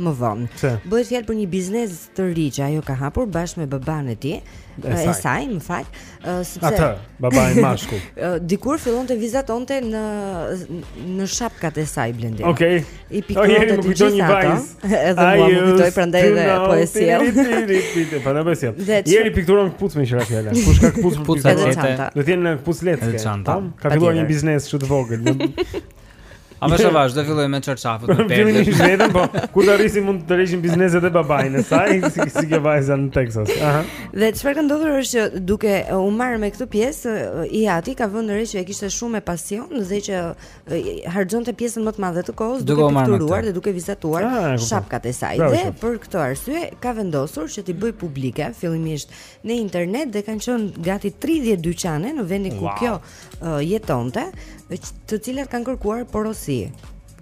më vonë. Bëhet fjalë për një biznes të ri që ajo ka hapur bashkë me babanë e tij, e saj, më fal, sepse atë, babai mashkull. Dikur fillonte vizatonte në në shapkat e saj Blendi. Okej. Okay. I pikturonte të gjitha një vajz. Edhe mua më kujtoi prandaj dhe po e sjell. Po na bëj Jeri pikturon këpucë me qira fjala. Kush ka këpucë për këpucë? Do të jenë në këpucë letë. Ka filluar një biznes kështu të vogël. A më shumë do filloj me çarçafët me perde. Kemi një vetëm, po kur të arrisim mund të tërheqim bizneset e babait në saj, si si kjo vajza në Texas. Aha. Dhe çfarë ka ndodhur është që duke u marrë me këtë pjesë, i ati ka vënë re që e kishte shumë me pasion dhe që harxhonte pjesën më të madhe të kohës duke pikturuar dhe duke vizatuar ah, shapkat e saj. Dhe për këtë arsye ka vendosur që t'i bëjë publike fillimisht në internet dhe kanë qenë gati 30 dyqane në vendin ku kjo uh, jetonte, të cilat kanë kërkuar porosi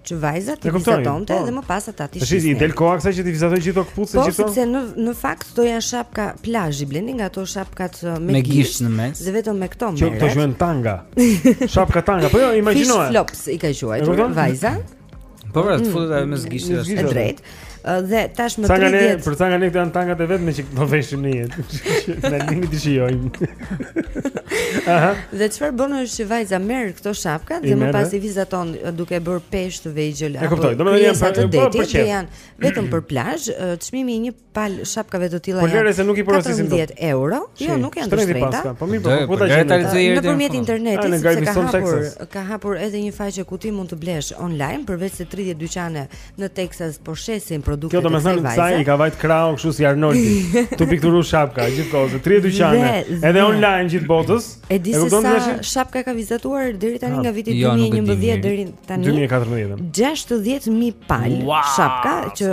që vajza t'i vizatonte po. dhe më pas ata t'i shisnin. Tash i del koha kësaj që t'i vizatojë gjithë ato këpucë po, gjithë. Po sepse në në fakt ato janë shapka plazhi blendi nga ato shapkat uh, me, me gisht në mes. Dhe vetëm me këto merret. Këto quhen tanga. shapka tanga. Po jo, imagjinoje. Fish flops i ka quajtur vajza. Po pra, të mm, futet ajo mes gishtit është e drejtë. Dhe tash më 30. Tanga ne, për tanga ne këto janë tangat e vetme që do veshim në jetë. Ne nimi të shijojmë. Aha. Dhe çfarë bën është që vajza merr këto shapka dhe më pas i vizaton duke bërë peshq të vegjël apo. E kuptoj. Domethënë janë për të detit, që janë vetëm për plazh, çmimi i një palë shapkave të tilla. Po lëre se nuk i porosim 10 euro. Jo, nuk janë të shtrenjta. Po mirë, po, po ta gjej. Nëpërmjet internetit se ka hapur, ka hapur edhe një faqe ku ti mund të blesh online përveç se 30 dyqane në Texas po shesin produkte të kësaj vajze. Kjo domethënë se i ka vajt krahu kështu si Arnoldi. Tu pikturu shapka gjithkohë 30 dyqane. Edhe online gjithë botës. E di se sa shapka ka vizatuar deri tani nga viti 2011 jo, deri tani 2014. 60000 pal shapka që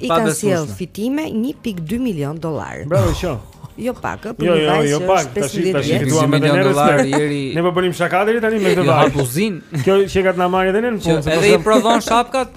i ka sjell fitime 1.2 milion dollar. Bravo i qoftë. Jo pak, për jo, një jo, vajzë jo, që është 50 vjeç. Tash fituam me milion dollar ieri. Ne po bënim shaka deri tani me këtë vajzë. Kjo që ka të na marrë edhe ne në punë. Edhe i prodhon shapkat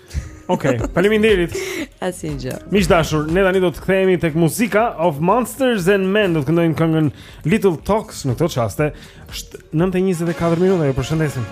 Okej, faleminderit. Asnjë gjë. Miq të dashur, ne tani do të kthehemi tek muzika of Monsters and Men, do të këndojnë këngën Little Talks në këto çaste. Është 9:24 minuta, ju përshëndesim.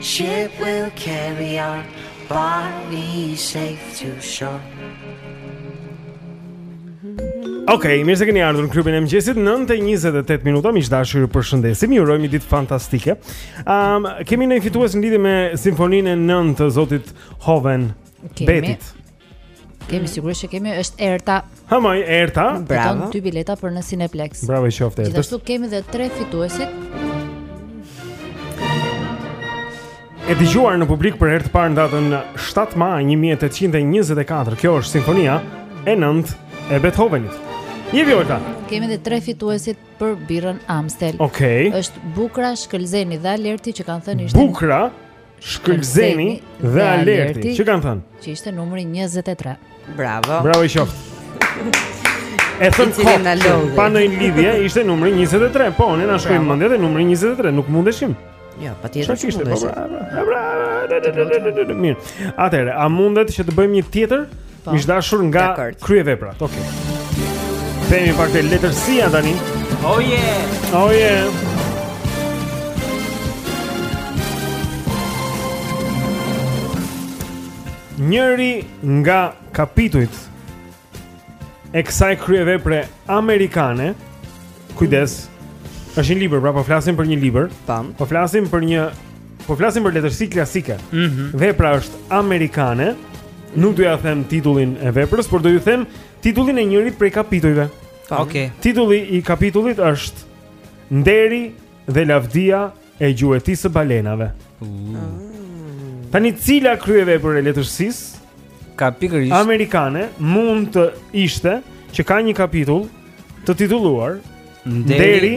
Ship will carry our body safe to shore Okej, mirë se keni ardhur në klubin e mëngjesit 9:28 minuta, miq të dashur, ju përshëndesim. Ju urojmë një ditë fantastike. Ëm, kemi një fitues në lidhje me simfoninë e 9 të zotit Hoven Betit. Kemi mm. sigurisht që kemi është Erta. Hë moj Erta. Bravo. Fiton dy bileta për në Cineplex. Bravo të qoftë Erta. Gjithashtu kemi dhe tre fituesit. E dëgjuar në publik për herë të parë në datën 7 maj 1824. Kjo është simfonia e 9 e Beethovenit. Një vjota. Kemi dhe tre fituesit për birrën Amstel. Okej. Është Bukra, Shkëlzeni dhe Alerti që kanë thënë ishte Bukra, Shkëlzeni dhe Alerti, që kanë thënë që ishte numri 23. Bravo. Bravo i qoftë. E thënë ko, që pa në lidhje, ishte numri 23, po, ne na shkoi mendja te numri 23, nuk mundeshim. Jo, patjetër që mundeshim. Mirë, atëherë, a mundet që të bëjmë një tjetër? Po. Miq të dashur, nga kryeveprat. Okej. Themi pak te letërsia tani. Oh yeah. Oh yeah. Njëri nga kapitujt e kësaj kryevepre amerikane, kujdes, është një libër, pra po flasim për një libër. Tam. Po flasim për një Po flasim për letërsi klasike. Mm -hmm. Vepra është amerikane. Nuk do jua them titullin e veprës, por do ju them titullin e njërit prej kapitujve. Okej. Titulli i kapitullit është Nderi dhe lavdia e gjuetisë së balenave. Uh. Tani cila kryevepër e letërsisë ka pikërisht amerikane mund të ishte që ka një kapitull të titulluar Nderi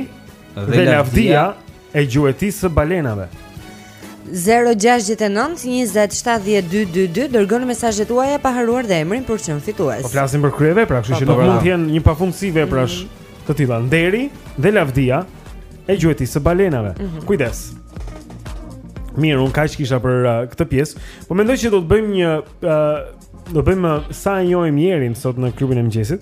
dhe, dhe lavdia E gjuetisë së balenave. 0692070222 dërgoni mesazhet tuaja pa harruar dhe emrin për të qenë fitues. Po flasim për kryevepra, kështu që nuk mund të jenë një pafundësi veprash mm -hmm. të tilla. Nderi dhe lavdia e gjuetisë së balenave. Mm -hmm. Kujdes. Mirë, un kaq kisha për uh, këtë pjesë. po mendoj që do të bëjmë një uh, do bëjmë uh, sa e njohim Jerin sot në klubin e mëngjesit.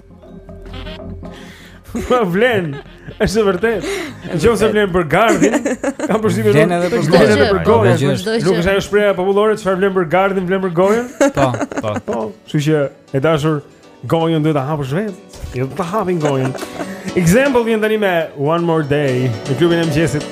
Po vlen. Është vërtet. Në qoftë se vlen për gardhin, kam përshtypjen vlen edhe për gojën. Vlen për gojën. Nuk është ajo shprehja popullore çfarë vlen për gardhin, vlen për gojën? Po, po. Po, kështu që e dashur gojën duhet ta hapësh vetë. Jo ta hapin gojën. Example vjen tani me One More Day. Në klubin e mëngjesit.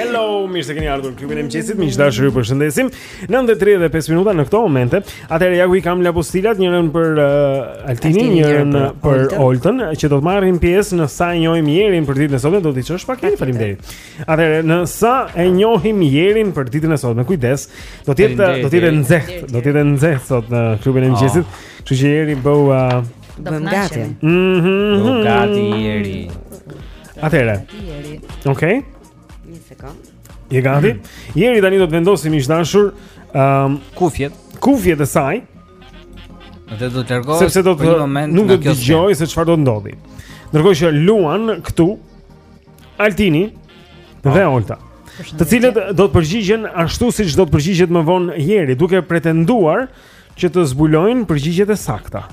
Hello, mirë se keni ardhur në klubin e mëngjesit. Miq të dashur, ju përshëndesim. 9:35 minuta në këto momente. Atëherë ja ku i kam lapostilat, njërën për uh, Altinin, njërën për, për Oltën, që do të marrin pjesë në sa e njohim Jerin për ditën e sotme, do t'i çosh pak Jerin, faleminderit. Atëherë në sa e njohim Jerin për ditën e sotme, kujdes, do të jetë do të jetë nxehtë, do të jetë nxehtë sot në klubin e ah. mëngjesit. Kështu që Jeri bëhu uh, Do të gati. Mhm. Gati Jeri. Atëherë. Okej. Një sekond. Je gati? Mm. Jeri tani do të vendosi miq të dashur, ëm, um, kufjet. Kufjet e saj. Dhe do të largohet. Sepse do të nuk do të dëgjoj se çfarë do të ndodhi. Ndërkohë që luan këtu Altini. Po. dhe Olta, të cilët do të përgjigjen ashtu siç do të përgjigjet më vonë Jeri, duke pretenduar që të zbulojnë përgjigjet e sakta.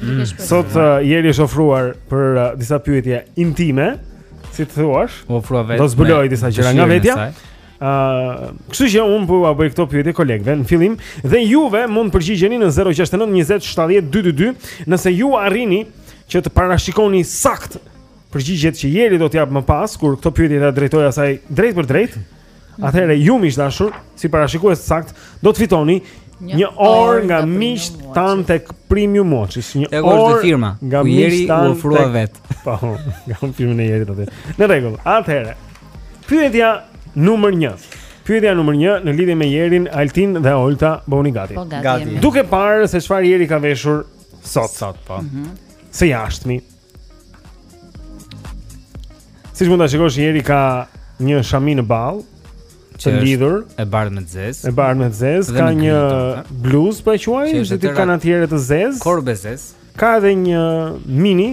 Mm. Sot uh, Jeri është ofruar për uh, disa pyetje intime, si të thuash. U ofrua vetë. Do zbuloj disa gjëra nga vetja. Ëh, uh, kështu që un po ua bëj këto pyetje kolegëve në fillim dhe juve mund të përgjigjeni në 069 20 70 222 nëse ju arrini që të parashikoni sakt Përgjigjet që Jeri do të jap më pas kur këto pyetje ta drejtoj asaj drejt për drejt, mhm. atëherë ju miq të dashur, si parashikues të sakt, do të fitoni një orë nga miqt tan tek Premium Watches, një orë firmato nga miqt tan u ofrua vet. Po, nga firma e Jerit atë. Në rregull, atëherë. Pyetja numër 1. Pyetja numër 1 në lidhje me Jerin, Altin dhe Olta bëhuni gati. Po, gati. Duke parë se çfarë Jeri ka veshur sot sot po. Mm -hmm. Së jashtmi. Siç mund ta shikosh Jeri ka një shami në ballë të lidhur e bardhë me të zez E bardhë me të zez Ka një bluz po e quaj si kanatiere të zez Korb e zez Ka edhe një mini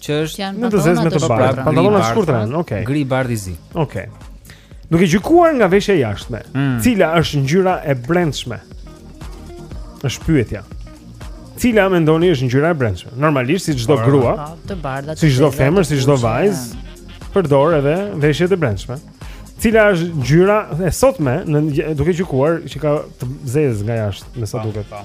Që është në të zez me të bardhë Pantallona të shkurtra jan okay. Gri bardhë e zi okay. Duke gjykuar nga veshja e jashtme, mm. cila është ngjyra e brendshme? Është pyetja. Cila mendoni është ngjyra e brendshme? Normalisht si çdo grua, po, të bardha, si çdo femër, si çdo vajzë, përdor edhe veshjet e brendshme. Cila është ngjyra e sotme duke gjykuar që ka të zezë nga jashtë, me sa po, duket. Po.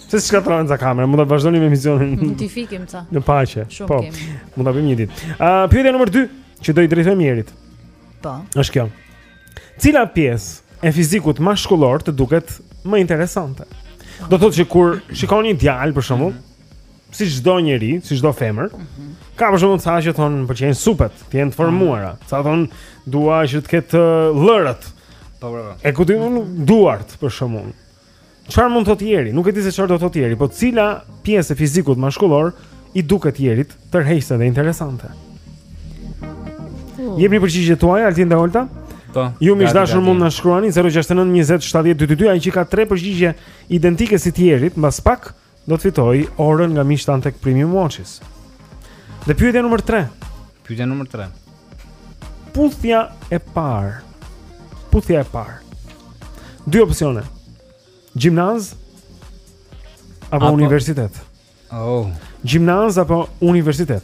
Pse si ka tronë ca kamerë? Mund ta vazhdoni me emisionin. Mund t'i fikim ca. Në paqe. Po. Mund ta bëjmë një ditë. Ë, pyetja nr. 2, që do i drejtoj Jerit. Po. Është kjo. Cila pjesë e fizikut mashkullor të duket më interesante? Do thotë që kur shikon një djalë për shembull, si çdo njeri, si çdo femër, mhm. ka për shembull ca që thonë pëlqejnë supet, të jenë të formuara, po. ca thonë dua që të ketë uh, llërët. Po, po, po. E ku di duart për shembull. Çfarë mund të thotë Jeri? Nuk e di se çfarë do të thotë Jeri, po cila pjesë e fizikut mashkullor i duket Jerit tërheqëse dhe interesante? Hmm. Jepni përgjigjet tuaja Altin dhe Olta. Po. Ju miq të dashur mund na shkruani 069 20 70 222, ai që ka tre përgjigje identike si të Jerit, mbas pak do të fitojë orën nga miqtë tanë tek Premium Watches. Dhe pyetja numër 3. Pyetja numër 3. Puthja e parë. Puthja e parë. Dy opsione. Gjimnaz apo, apo universitet? Oh. Gjimnaz apo universitet?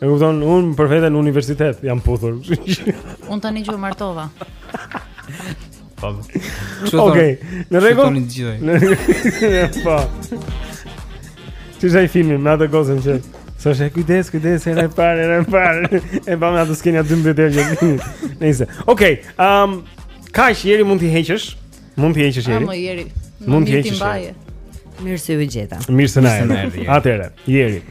E kupton, unë për vete në universitet jam puthur. Unë tani që u martova. Po. Okej, në rregull. Në rregull. Po. Ti je ai filmi me atë gocën që Sa është e kujdes, kujdes, herën e parë, herën e parë E pa me atë skenja 12 e gjë Nëjse Okej, okay, um, kaq ishte Jeri mund t'i heqësh Mund t'i heqësh Jeri. Mund Jeri. Mund t'i heqësh. Mirë se ju gjeta. Mirë se na erdhe. Atëherë, Jeri.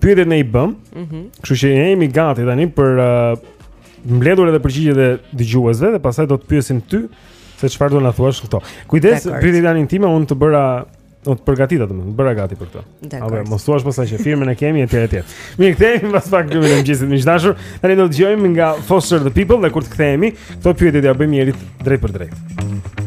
Pyetjet ne i bëmë. Mhm. Kështu që jemi gati tani për uh, mbledhur edhe përgjigjet e dëgjuesve dhe pastaj do të pyesim ty se çfarë do na thuash këto. Kujdes, pyetjet janë intime, unë të bëra Të përgatita domethënë, të bëra gati për këtë. Apo mos thuash pastaj që firmën e kemi etj etj. Mirë, kthehemi pas pak këtu në mëngjesin miq të dashur. Tani do të dëgjojmë nga Foster the People dhe kur të kthehemi, këto pyetje do ja bëjmë Jerit drejtpërdrejt. Mm -hmm.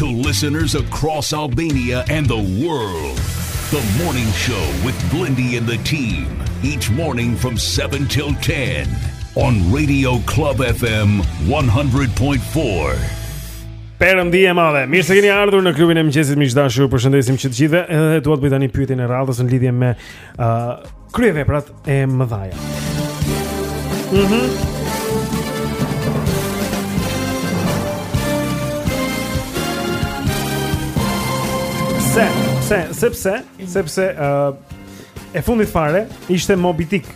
To listeners across Albania and the world, the morning show with Blendi and the team, each morning from 7 till 10 on Radio Club FM 100.4. Perëndi e madhe. Mirë se keni ardhur në klubin e mëngjesit miq të dashur. Ju përshëndesim që të gjithëve. Edhe dua të bëj tani pyetjen e radhës në lidhje me ë uh, kryeveprat e mëdhaja. Mhm. Mm Se, se, sepse, sepse uh, e fundit fare ishte Moby Dick.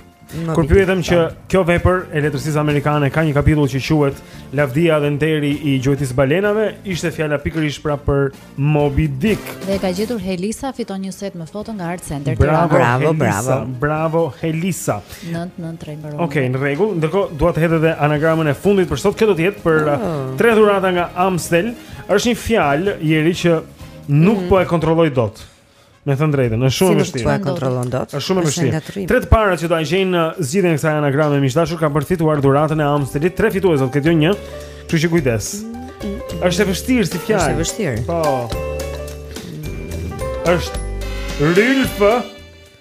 Kur pyetëm që kjo vepër e letërsisë amerikane ka një kapitull që quhet Lavdia dhe nderi i gjuetisë së balenave, ishte fjala pikërisht pra për Moby Dick. Dhe e ka gjetur Helisa fiton një set me foto nga Art Center. Bravo, bravo, bravo. Bravo Helisa. 993 mbaron. Okej, okay, në rregull. Ndërkohë dua të hedh edhe anagramën e fundit për sot. Kjo do të jetë për oh. tre dhurata nga Amstel. Është një fjalë Jeri që nuk mm -hmm. po e kontrolloj dot. Me thënë drejtën, është shumë e vështirë. S'e kontrollon dot? Është shumë e vështirë. Tre të para që do të gjejnë zgjidhjen e kësaj anagrame miq të dashur kanë për të fituar dhuratën e Amstelit, tre fitues do të ketë jo një. Kështu që kujdes. Është e vështirë si fjalë. Është e vështirë. Po. Është Rilf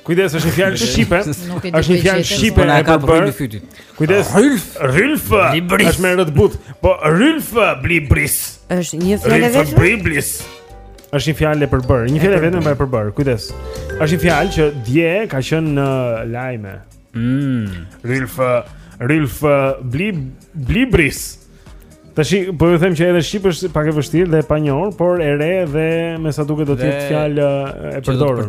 Kujdes, është një fjalë shqipe. Është një fjalë shqipe e përbërë. Kujdes. Rilf, Rilf, Blibris. Është me r të butë. Po Rilf Blibris. Është një fjalë vetëm. Rilf Blibris. Është një fjalë e përbërë. Një fjalë vetëm e përbërë. Kujdes. Është një fjalë që dje ka qenë në lajme. Mm. Rilf, Rilf Blib Blibris. Tashi po ju them që edhe shqip është pak e vështirë dhe e panjohur, por e re dhe me sa duket do të jetë fjalë e përdorur.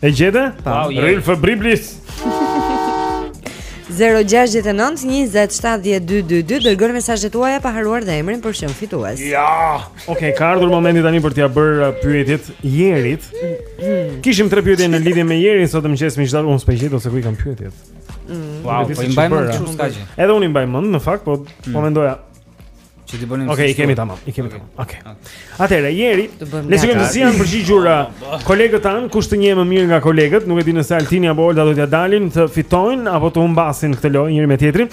E gjete? Wow, yeah. Rilf Briblis. 0692070222 dërgoni mesazhet tuaja pa harruar dhe emrin për të qenë fitues. Ja. Okej, okay, ka ardhur momenti tani për t'ia bërë uh, pyetjet Jerit. Kishim tre pyetje në lidhje me Jerin sot meqë, miq të dashur, unë s'po gjet ose ku i kam pyetjet. Mm. Wow, po i mbaj mend unë s'ka gjë. Edhe unë i mbaj mend në fakt, po po mm. mendoja Që t'i bënim. Okej, i kemi tamam, i kemi tamam. Okej. Atëherë, Jeri, le të shikojmë si janë përgjigjur uh, po, po. kolegët tanë, kush të njeh më mirë nga kolegët, nuk e di nëse Altini apo Olta do t'ia dalin të fitojnë apo të humbasin këtë lojë njëri me tjetrin.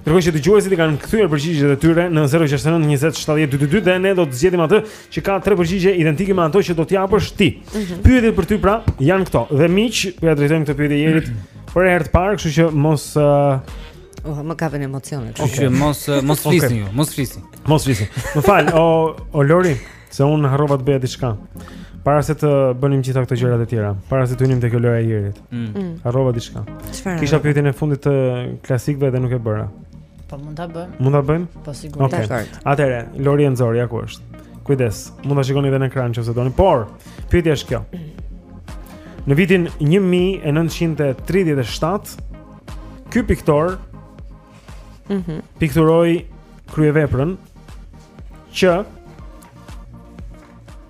Ndërkohë që dëgjuesit i kanë kthyer përgjigjet e tyre në 069 20 70 222 dhe ne do të zgjedhim atë që ka tre përgjigje identike me ato që do të japësh ti. Mhm. Pyetjet për ty pra janë këto. Dhe miq, po ia drejtojmë këtë pyetje Jerit për herë të parë, kështu që mos uh, Oh, më kapën emocionet. Kështu okay. që mos mos flisni ju, mos flisni. Mos flisni. Më fal, o o Lori, se unë harrova të bëja diçka. Para se të bënim gjithë këto gjërat e tjera, para se të hynim te kjo loja e Jerit. Mm. mm. Harrova diçka. Çfarë? Kisha pyetjen e fundit të klasikëve dhe nuk e bëra. Po mund ta bëjmë. Mund ta bëjmë? Po sigurisht. Okej. Okay. Atëre, Lori e nxori ku është. Kujdes, mund ta shikoni edhe në ekran nëse doni. Por, pyetja është kjo. Në vitin 1937 Ky piktor mm -hmm. pikturoi kryeveprën që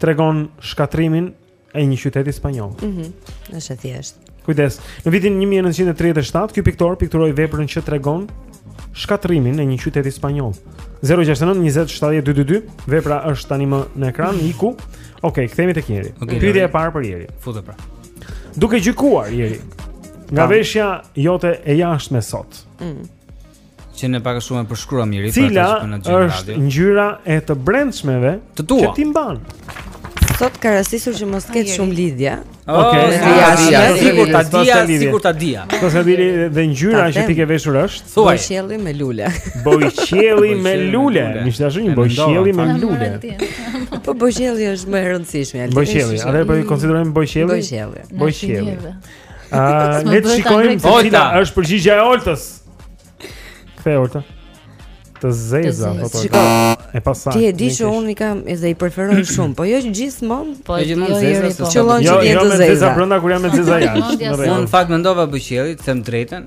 tregon shkatërrimin e një qyteti spanjoll. Mhm. Mm Është e thjeshtë. Kujdes. Në vitin 1937 ky piktor pikturoi veprën që tregon shkatërrimin e një qyteti spanjoll. 069 20 70 222, vepra është tani më në ekran, mhm. iku. Okej, okay, kthehemi tek Jeri. Okay, Pyetja e parë për Jerin. Futë pra. Duke gjykuar Jeri, Nga veshja jote e jashtme sot. Mm. Që ne pak a shumë e përshkruam mirë për ata që kanë gjendë. Cila është ngjyra e të brendshmeve të tua. Që ti mban. Sot ka rastisur që mos ketë shumë lidhje. Oh, Okej, okay, ja, ja, ja, ja, sikur ta dia, sikur ta dia. Do të vini dhe ngjyra që ti ke veshur është. Thuaj. Bojqielli me lule. Bojqielli me lule. Mi është dashur një bojqielli me lule. Po bojqielli është më e rëndësishme. Bojqielli, a do të po konsiderojmë bojqielli? Bojqielli. Bojqielli. Ah, le të shikojmë se cila është përgjigja e Oltës. Kthe Olta. Të zeza, po po. E pasaj. Ti e di që unë i kam edhe i preferoj shumë, po jo gjithmonë, po jo gjithmonë jo, zeza, po qëllon që jo, të jetë jo, zeza. Jo, jo, zeza brenda kur jam me të zeza jashtë. Unë në fakt mendova bojqiellit, të them të drejtën,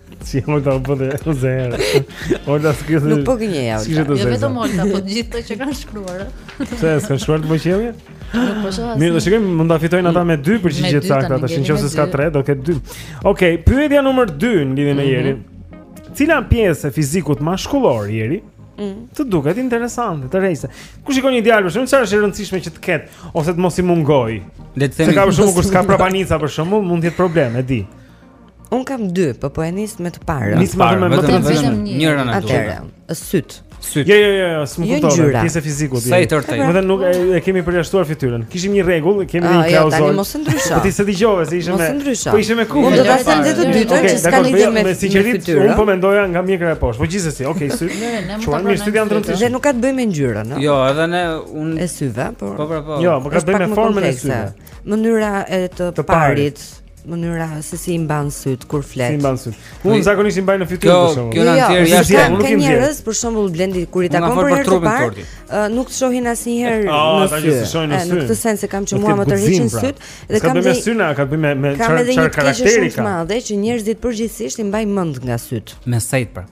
Si e mojta u bëdhe e zërë Olta skuqet Nuk po gënjen, ja Olta Jo vetëm Olta po të gjithë ata që kanë shkruar Pse s'kanë shkruar të bojqiellta? Nuk po shoh Mirë, le të shikojmë mund ta fitojnë ata me dy përgjigje të sakta A, tashi në qoftë se s'ka tre do ketë dy Okej, pyetja numër dy në lidhje me mhm. Jerin Cila pjesë e fizikut mashkullor Jeri mhm. Të duket interesante, tërheqëse Kur shikon një djalë për shembull, çfarë është e rëndësishme që të ketë Ose të mos i mungojë Se ka për shembull, kur s'ka prapanica për shembull, mund të jetë problem, e di Unë kam dy, po po e nis me të parën. Nis me më të rëndësishmen. Njëra na duhet. Atëherë, sytë. Sytë. Jo, jo, jo, jo s'më jo kupton. Pjesë e fizikut. Sa i tërtë. Domethënë nuk e, e kemi përjashtuar fytyrën. Kishim një rregull, kemi ah, një klauzolë. Jo, tani mos e ndrysho. Po ti s'e dëgjove se ishim me. Po ishim me kufje. Unë do ta them dhe të dytën që s'ka lidhje me me sinqeritet. Unë po mendoja nga mjekra e poshtë. Po gjithsesi, okay, sytë. Çuan mirë studian drejtë. Dhe nuk ka të bëjë me ngjyrën, no? Jo, edhe ne un e syve, po. Po, po, po. Jo, po ka të bëjë me formën e syve. Mënyra e të parit. mënyra se si i mban sytë kur flet. Si i mban sytë. Po, unë zakonisht i mbaj në fytyrë për shembull. Jo jo, asnjëherë jashtë, unë nuk i mbaj. Ka njerëz për shembull Blendi kur i takon për herë të parë, nuk të shohin asnjëherë ah, në sy. Ata s'shohin në sy. Në këtë sens e kam që mua më tërheqin pra. sytë dhe kam dhe sytë na ka të bëjë me me çfarë çfarë karakteri ka. Kam edhe një gjë shumë të madhe që njerëzit përgjithsisht i mbaj mend nga sytë. Me sejt pra.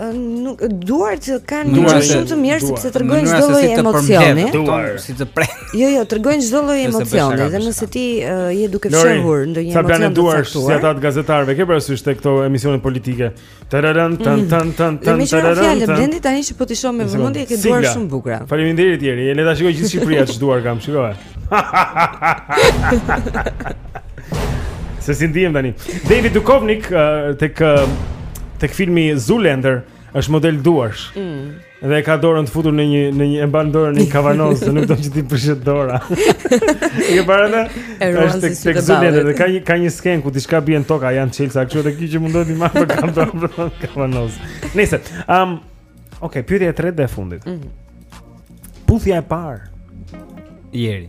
nuk duart kanë një gjë shumë të mirë sepse tregojnë çdo lloj emocioni. Duart si të pret. Jo, jo, tregojnë çdo lloj emocioni dhe nëse ti uh, je duke fshehur ndonjë emocion. Sa planë duart si ata të gazetarëve, ke parasysh tek këto emisione politike. Tararan tan mhm. tan tan tan tararan. Ne jemi në blendi tani që po ti shoh me vëmendje ke duar shumë të bukura. Faleminderit Jeri. Le ta shikojë gjithë Shqipëria ç'duar kam, shikoji. Se si ndihem tani. David Duchovny uh, tek uh, tek filmi Zoolander është model duarsh. Mm. Dhe e ka dorën të futur në një në një e mban dorën në një kavanoz, nuk do që t'i prishet dora. Jo para ne. Është tek tek Zoolander dhe ka një ka një skenë ku diçka bie në tokë, janë çelësa, kështu edhe kjo që mundohet t'i marrë por ka dorën në kavanoz. Nejse, um, okay, pyetja e tretë dhe e fundit. Mm. Puthja e parë. Jeri.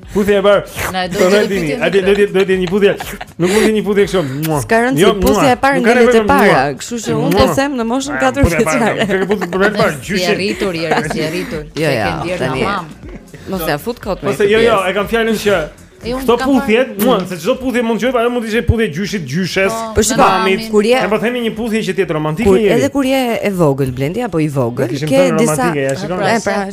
Puthje e parë. Na e do ta dini. A do të jetë një puthje? Nuk mund të jetë një puthje kështu. S'ka rëndësi jo, puthja e parë ngelet e para, kështu që unë po them në moshën 4 vjeçare. Kë puthe për herë të parë, gjyshin. Si e rritur, e rritur, i rritur. Jo, ja, tani. Mos ia fut kot më. Po se jo, jo, e kam fjalën që Këto puthje, mua, se çdo puthje mund të jetë, ajo mund të ishte puthje e gjyshit, gjyshes. Po, po shikoni, kur je. Ne po themi një puthje që të jetë romantike. Kur edhe kur je e vogël, Blendi apo i vogël, ke disa. Pra, pra,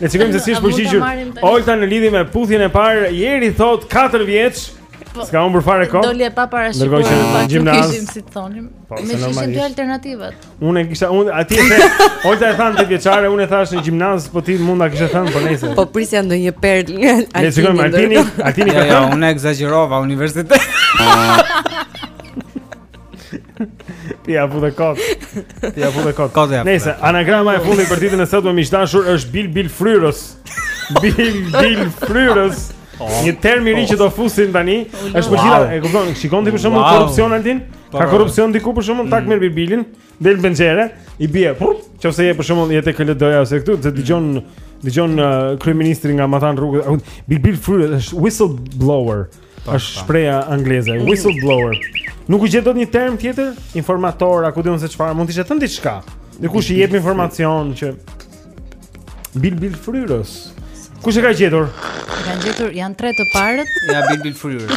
Le të shikojmë se si është përgjigjur Olta në lidhje me puthjen e parë, Jeri thotë 4 vjeç. Po, S'ka humbur fare kohë. Doli e paparashikuar në fakt nuk kishim si të thonim. Po, M'i ishin dy alternativat. Unë e kisha unë aty se Olta e tha 9 vjeçare, unë e thash në gjimnaz, po ti mund ta kishe thënë po nejse. Po prisja ndonjë perlë. Le të Altini, Altini ka thënë. Unë ekzagjerova universitet. Ti ia fute kot. Ti ia fute kot. Kot ia. Nejse anagrama e fundit për ditën e sotme miq të dashur është bilbilfryrës. Bilbilfryrës. Oh. Një term i ri që do fusin tani është për gjë, e kupton, shikon ti për shembull korrupsion Altin? Ka po. korrupsion diku për shembull tak mm. merr bilbilin, del në penxhere, i bie, nëse je për shembull je te KLD-ja ose këtu, të dëgjon dëgjon uh, kryeministri nga matanë rrugës, bilbilfryrës, whistleblower. Është shprehja angleze, mhm. whistleblower. Nuk u gjet dot një term tjetër? Informator, a ku di unë se çfarë, mund të ishte thënë diçka. Dikush i jep informacion që bilbilfryrës. Kush e ka gjetur? E kanë gjetur janë tre të parët. Ja bilbilfryrës.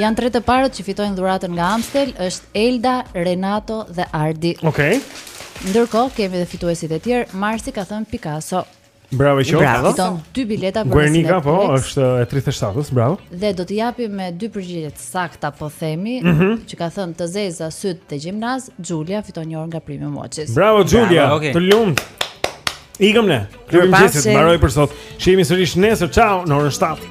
Janë tre të parët që fitojnë dhuratën nga Amstel, është Elda, Renato dhe Ardi. Okej. Okay. Ndërkohë kemi edhe fituesit e tjerë. Marsi ka thënë Picasso. Bravo qoftë. Bravo. Fiton dy bileta për Guernica, po, është e 37-s, bravo. Dhe do t'i japim me dy përgjigje të sakta, po themi, mm -hmm. që ka thënë të zeza sytë dhe gjimnaz, Xhulia fiton një orë nga Prime Watches. Bravo Xhulia, okay. të lumtë. Ikëm ne. Klubi i mëngjesit mbaroi për sot. Shihemi sërish nesër. Ciao, në orën 7.